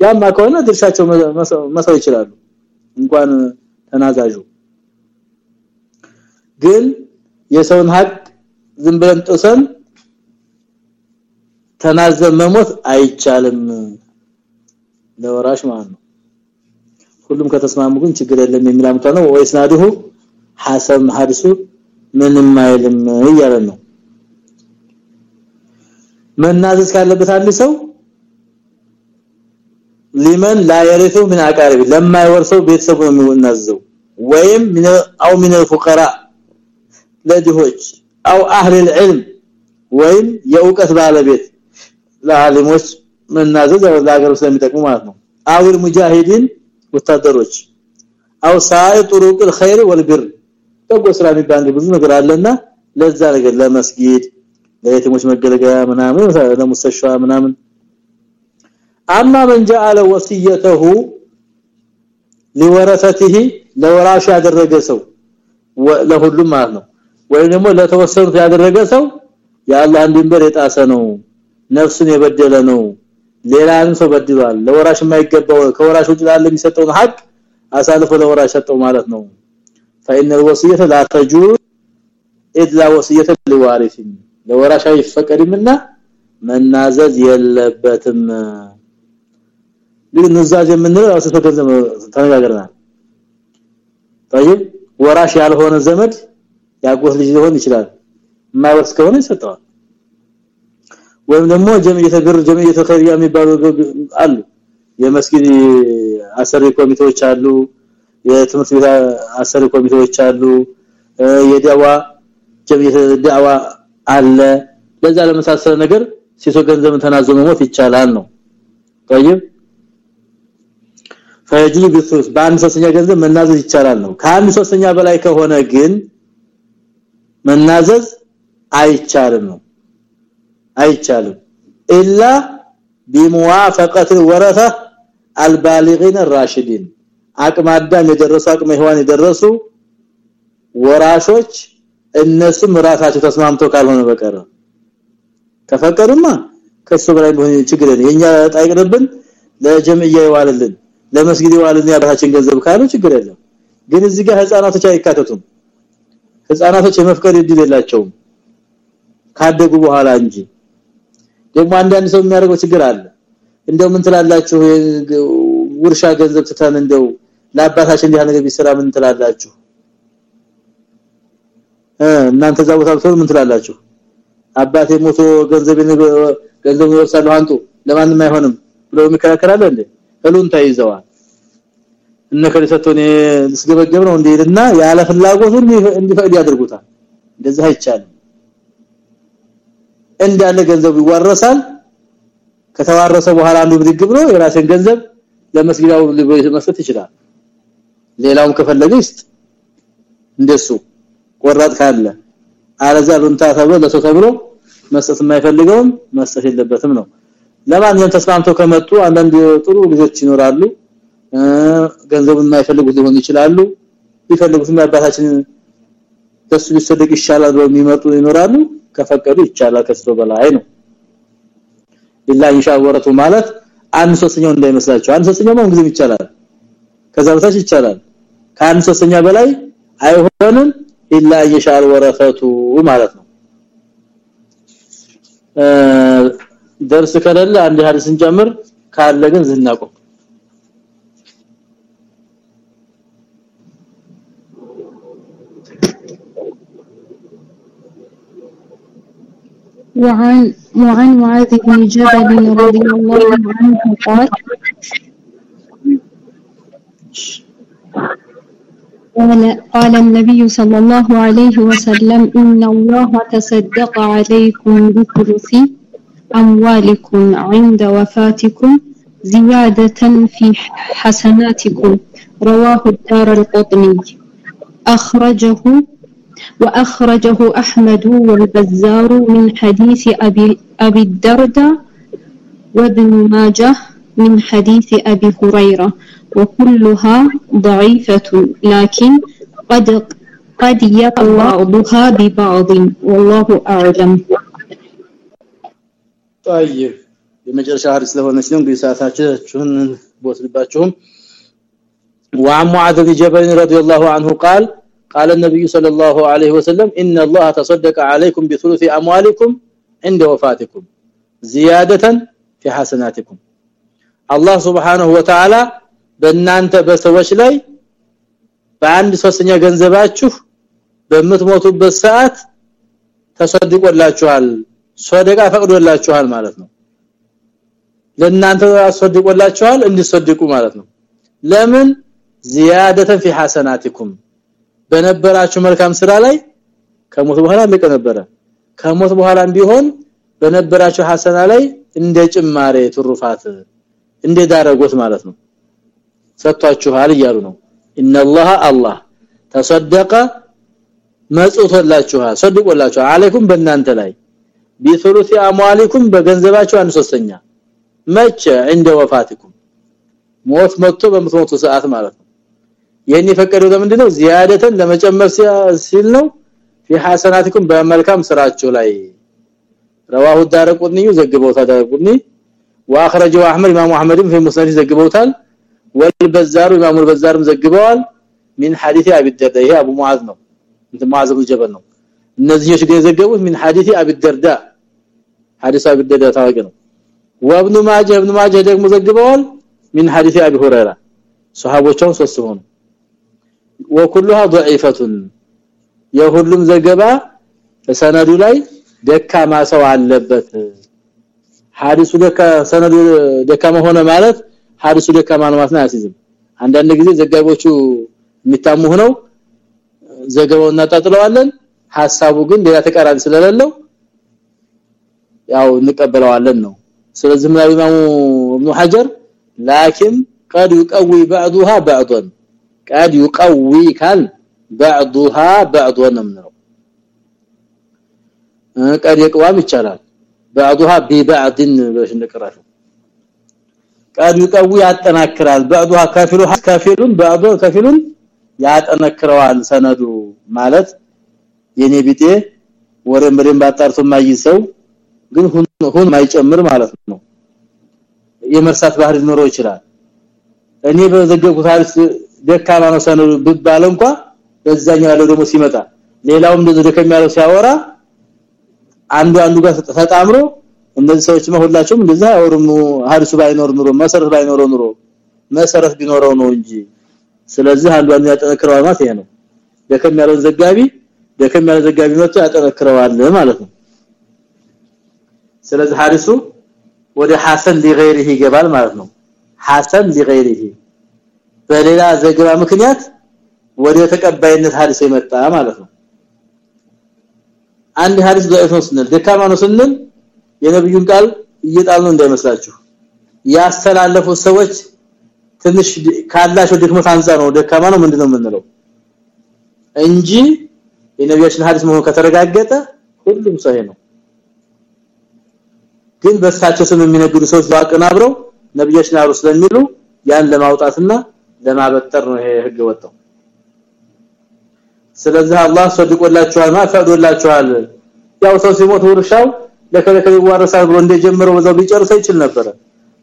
ያማ ከሆነ ድርሻቸው መሰው ይችላሉ። እንኳን ተናዛዡ። ግን የሰውን ሀቅ ዝም ብለን ጥሰን ተናዘን መሞት አይቻልም። ለወራሽ ማለት ነው ሁሉም ከተስማሙ ግን ችግር የለም የሚላምታ ነው ወይስ ናዱሁ ሐሰብ ሐዲሱ ምንም አይልም እያለ ነው መናዘዝ ካለበት አንድ ሰው ሊመን ላ የሪቱ ምን አቃረቢ ለማይወርሰው ቤተሰቡ ነው የሚናዘው ወይም ምን አው ምን الفقراء ለድሆች አው አህል العلم ወይም የእውቀት ባለቤት ለዓሊሞች መናዘዝ ለሀገር ስለሚጠቅሙ ማለት ነው አውል ሙጃሂዲን ወታደሮች አው ሳይ ጥሩቅ الخير والبر በጎ ስራ የሚባል ብዙ ነገር አለና ለዛ ነገር ለመስጊድ ለየቲሞች መገለገያ ምናምን ለሙስተሽፋ ምናምን አማ من جعل وصيته لورثته ለወራሽ ያደረገ ሰው ለሁሉም ማለት ነው ወይ ደግሞ ለተወሰኑት ያደረገ ሰው የአላህን ድንበር የጣሰ ነው ነፍሱን የበደለ ነው ሌላንም ሰው በድሏል ለወራሽ የማይገባው ከወራሽ ውጭ ላለ የሚሰጠውን ሀቅ አሳልፎ ለወራሽ ሰጠው ማለት ነው فإن الوصية لا تجوز إلا وصية لوارث ለወራሽ አይፈቀድምና መናዘዝ የለበትም ግን ኑዛዜ የምንለው ራሱ ተገንዘብ ተነጋግረናል طيب ወራሽ ያልሆነ ዘመድ ያጎት ልጅ ሊሆን ይችላል የማይወርስ ከሆነ ይሰጠዋል ወይም ደግሞ ጀምዕየተ ብር ጀምዕየተ ኸይሪያ የሚባሉ አሉ የመስጊድ አሰሪ ኮሚቴዎች አሉ የትምህርት ቤት አሰሪ ኮሚቴዎች አሉ የዳዋ ጀምዕየተ ዳዋ አለ ለዛ ለመሳሰለ ነገር ሲሶ ገንዘብን ተናዞ መሞት ይቻላል ነው طيب ፈይጂ ቢሱስ በአንድ ሶስተኛ ገንዘብ መናዘዝ ይቻላል ነው ከአንድ ሶስተኛ በላይ ከሆነ ግን መናዘዝ አይቻልም ነው አይቻልም ኢላ بموافقه الورثه البالغين الراشدين አቅመ አዳም የደረሱ አቅመ ሔዋን የደረሱ ወራሾች እነሱም ራሳቸው ተስማምተው ካልሆነ በቀር ከፈቀዱማ ከሱ በላይ ቢሆን ችግር የለም የኛ ጣይቅርብን ለጀምዕያ ይዋልልን ለመስጊድ ይዋልልን ያባታችን ገንዘብ ካሉ ችግር የለም ግን እዚህ ጋር ህፃናቶች አይካተቱም ህፃናቶች የመፍቀድ እድል የላቸውም ካደጉ በኋላ እንጂ ደግሞ አንዳንድ ሰው የሚያደርገው ችግር አለ። እንደው ምን ትላላችሁ? ውርሻ ገንዘብ ትተን እንደው ለአባታችን እንዲህ ነገር ቢሰራ ምን ትላላችሁ? እናንተ እዛ ቦታ ብትሆኑ ምን ትላላችሁ? አባቴ ሞቶ ገንዘብ ገንዘብ ይወርሳሉ አንጡ ለማንም አይሆንም ብለው የሚከራከራለ እንዴ? እሉን ተይዘዋል እነከለ ሰጥቶኔ ልስገበገብ ነው እንዴልና ያለ ፍላጎቱ እንዲፈቅድ ያድርጉታል እንደዚህ አይቻልም እንዳለ ገንዘብ ይዋረሳል። ከተዋረሰ በኋላ አንዱ ብድግ ብሎ የራስን ገንዘብ ለመስጊዳው መስጠት ይችላል። ሌላውም ከፈለገ ይስጥ። እንደሱ ቆራጥ ካለ። አለዛ ሉንታ ተብሎ ለሰው ተብሎ መስጠት የማይፈልገውም መስጠት የለበትም ነው። ለማንኛውም ተስማምተው ከመጡ አንዳንድ ጥሩ ልጆች ይኖራሉ። ገንዘቡን የማይፈልጉት ሊሆን ይችላሉ። ቢፈልጉትም አባታችን ተሱ ቢሰደቅ ይሻላል የሚመጡ ይኖራሉ ከፈቀዱ ይቻላል ከስቶ በላይ ነው። ኢላ ይሻወረቱ ማለት አንድ ሶስተኛው እንዳይመስላችሁ አንድ ሶስተኛው ማን ጊዜ ይቻላል ከዛ በታች ይቻላል። ከአንድ ሶስተኛ በላይ አይሆንም። ኢላ ይሻል ወረፈቱ ማለት ነው። ደርስ ከሌለ አንድ ሐዲስን ጨምር ካለ ግን ዝናቆ
وعن وعن معاذ بن جبل رضي الله عنه قال قال النبي صلى الله عليه وسلم إن الله تصدق عليكم بثلث أموالكم عند وفاتكم زيادة في حسناتكم رواه الدار القطني. أخرجه وأخرجه أحمد والبزار من حديث أبي, أبي الدرداء وابن ماجه من حديث أبي هريرة وكلها ضعيفة لكن قد قد يقع بعضها ببعض والله أعلم
طيب የመጨረሻ ሐዲስ ስለሆነች ነው እንግዲህ ሰዓታችሁን ቦስልባችሁም وعن معاذ بن جبل رضي الله عنه قال قال النبي صلى الله عليه وسلم إن الله تصدق عليكم بثلث أموالكم عند وفاتكم زيادة في حسناتكم الله سبحانه وتعالى በእናንተ በሰዎች ላይ በአንድ ሶስተኛ ገንዘባችሁ በምትሞቱበት ሰዓት ተሰድቆላችኋል ሶደቃ ፈቅዶላችኋል ማለት ነው ለእናንተ አስወድቆላችኋል እንዲሰድቁ ማለት ነው ለምን زياده في حسناتكم በነበራችሁ መልካም ስራ ላይ ከሞት በኋላ አለቀ ነበረ። ከሞት በኋላም ቢሆን በነበራቸው ሐሰና ላይ እንደ ጭማሬ ትሩፋት እንደ ዳረጎት ማለት ነው። ሰጥቷችኋል እያሉ ነው። ኢነላህ አላህ ተሰደቀ መጽቶላችኋል ሰድቆላችኋል። አለይኩም በእናንተ ላይ ቢثلث አማሊኩም በገንዘባችሁ አንድ መቼ? እንደ ወፋትኩም ሞት መጥቶ በምትሞቱ ሰዓት ማለት ነው። ይሄን የፈቀደው ለምንድነው ዚያደተን ለመጨመር ሲል ነው في حسناتكم በመልካም ስራችሁ ላይ رواه الدارقطني ዘግበውታል ዳርቁኒ واخرجه احمد امام احمد في مسند ዘግበውታል والبزار امام البزار ዘግበዋል من حديث ابي الدرداء ይሄ አቡ ሙዓዝ ነው እንት ሙዓዝ ጀበል ነው እነዚህ ግን ዘገቡት من حديث ابي الدرداء حديث ابي الدرداء ታዋቂ ነው وابن ماجه ابن ماجه ደግሞ ዘግበዋል من حديث ابي هريره صحابዎቹም ሶስት ሆነው وكلها ضعيفه የሁሉም ዘገባ በሰነዱ ላይ ደካማ ሰው አለበት ሐዲሱ ደካ ሰነዱ ደካማ ሆነ ማለት ሐዲሱ ደካማ ነው ማለት ነው አያስይዝም አንዳንድ ጊዜ ዘጋቢዎቹ የሚታሙ ሆነው ዘገባውን እናጣጥለዋለን ሐሳቡ ግን ሌላ ተቃራኒ ስለሌለው ያው እንቀበለዋለን ነው ስለዚህ ምን ኢማሙ ኢብኑ ሐጀር ላኪን قد يقوي بعضها بعضا قد يقوي كان بعضها بعضا ነው قد يقوام ይቻላል بعضها ببعض በሽንቀራሹ قد يقوي ያጠናክራል بعضها كافر كافرون بعض كافرون ያጠነክረዋል ሰነዱ ማለት የኔ ቢጤ ወሬም በደም ባጣርቶ ማይሰው ግን ሁን ማይጨምር ማለት ነው የመርሳት ባህሪ ሊኖረው ይችላል እኔ በዘገብኩት ታሪክ ደካማ ነው ሰነዱ ቢባል እንኳን በዛኛው ያለው ደግሞ ሲመጣ ሌላውም እንደዚህ ደከም ያለው ሲያወራ አንዱ አንዱ ጋር ተጣምሮ እነዚህ ሰዎች ሁላቸውም እንደዛ አወሩም ሐዲሱ ባይኖር ኑሮ መሰረት ባይኖረው ኑሮ መሰረት ቢኖረው ነው እንጂ ስለዚህ አንዱ አንዱ ያጠነክረዋል ማለት ይሄ ነው ደከም ያለው ዘጋቢ ደከም ያለው ዘጋቢ መጥቶ ያጠነክረዋል ማለት ነው ስለዚህ ሐዲሱ ወደ ሐሰን لغيره ይገባል ማለት ነው ሐሰን لغيره በሌላ ዘገባ ምክንያት ወደ ተቀባይነት ሐዲስ የመጣ ማለት ነው አንድ ሐዲስ ضعيف ነው ስንል ደካማ ነው ስንል የነብዩን ቃል እየጣል ነው እንዳይመስላችሁ ያስተላለፉት ሰዎች ትንሽ ካላቸው ድክመት አንፃር ነው ደካማ ነው ምንድነው የምንለው እንጂ የነቢያችን ሐዲስ መሆኑ ከተረጋገጠ ሁሉም ሰሂህ ነው ግን በሳቸው ስም የሚነግዱ ሰዎች አቀናብረው ነብያችን አሩ ስለሚሉ ያን ለማውጣትና ለማበጠር ነው ይሄ ህግ ወጣው ስለዚህ አላህ ሰድቆላችኋል ማፈዶላችኋል ያው ሰው ሲሞት ውርሻው ለከለከለ ይዋረሳል ብሎ እንደጀመረው በዛው ቢጨርሰው ይችል ነበር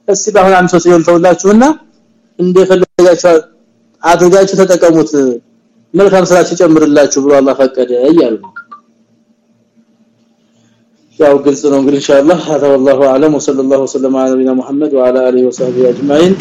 እስቲ ባሁን አንድ ሰው ሲሆን ተውላችሁና እንደፈለጋችሁ አድርጋችሁ ተጠቀሙት መልካም ስራችሁ ጨምርላችሁ ብሎ አላህ ፈቀደ እያሉ ያው ግልጽ ነው እንግዲህ ኢንሻአላህ هذا والله اعلم وصلى الله وسلم على نبينا محمد وعلى اله وصحبه اجمعين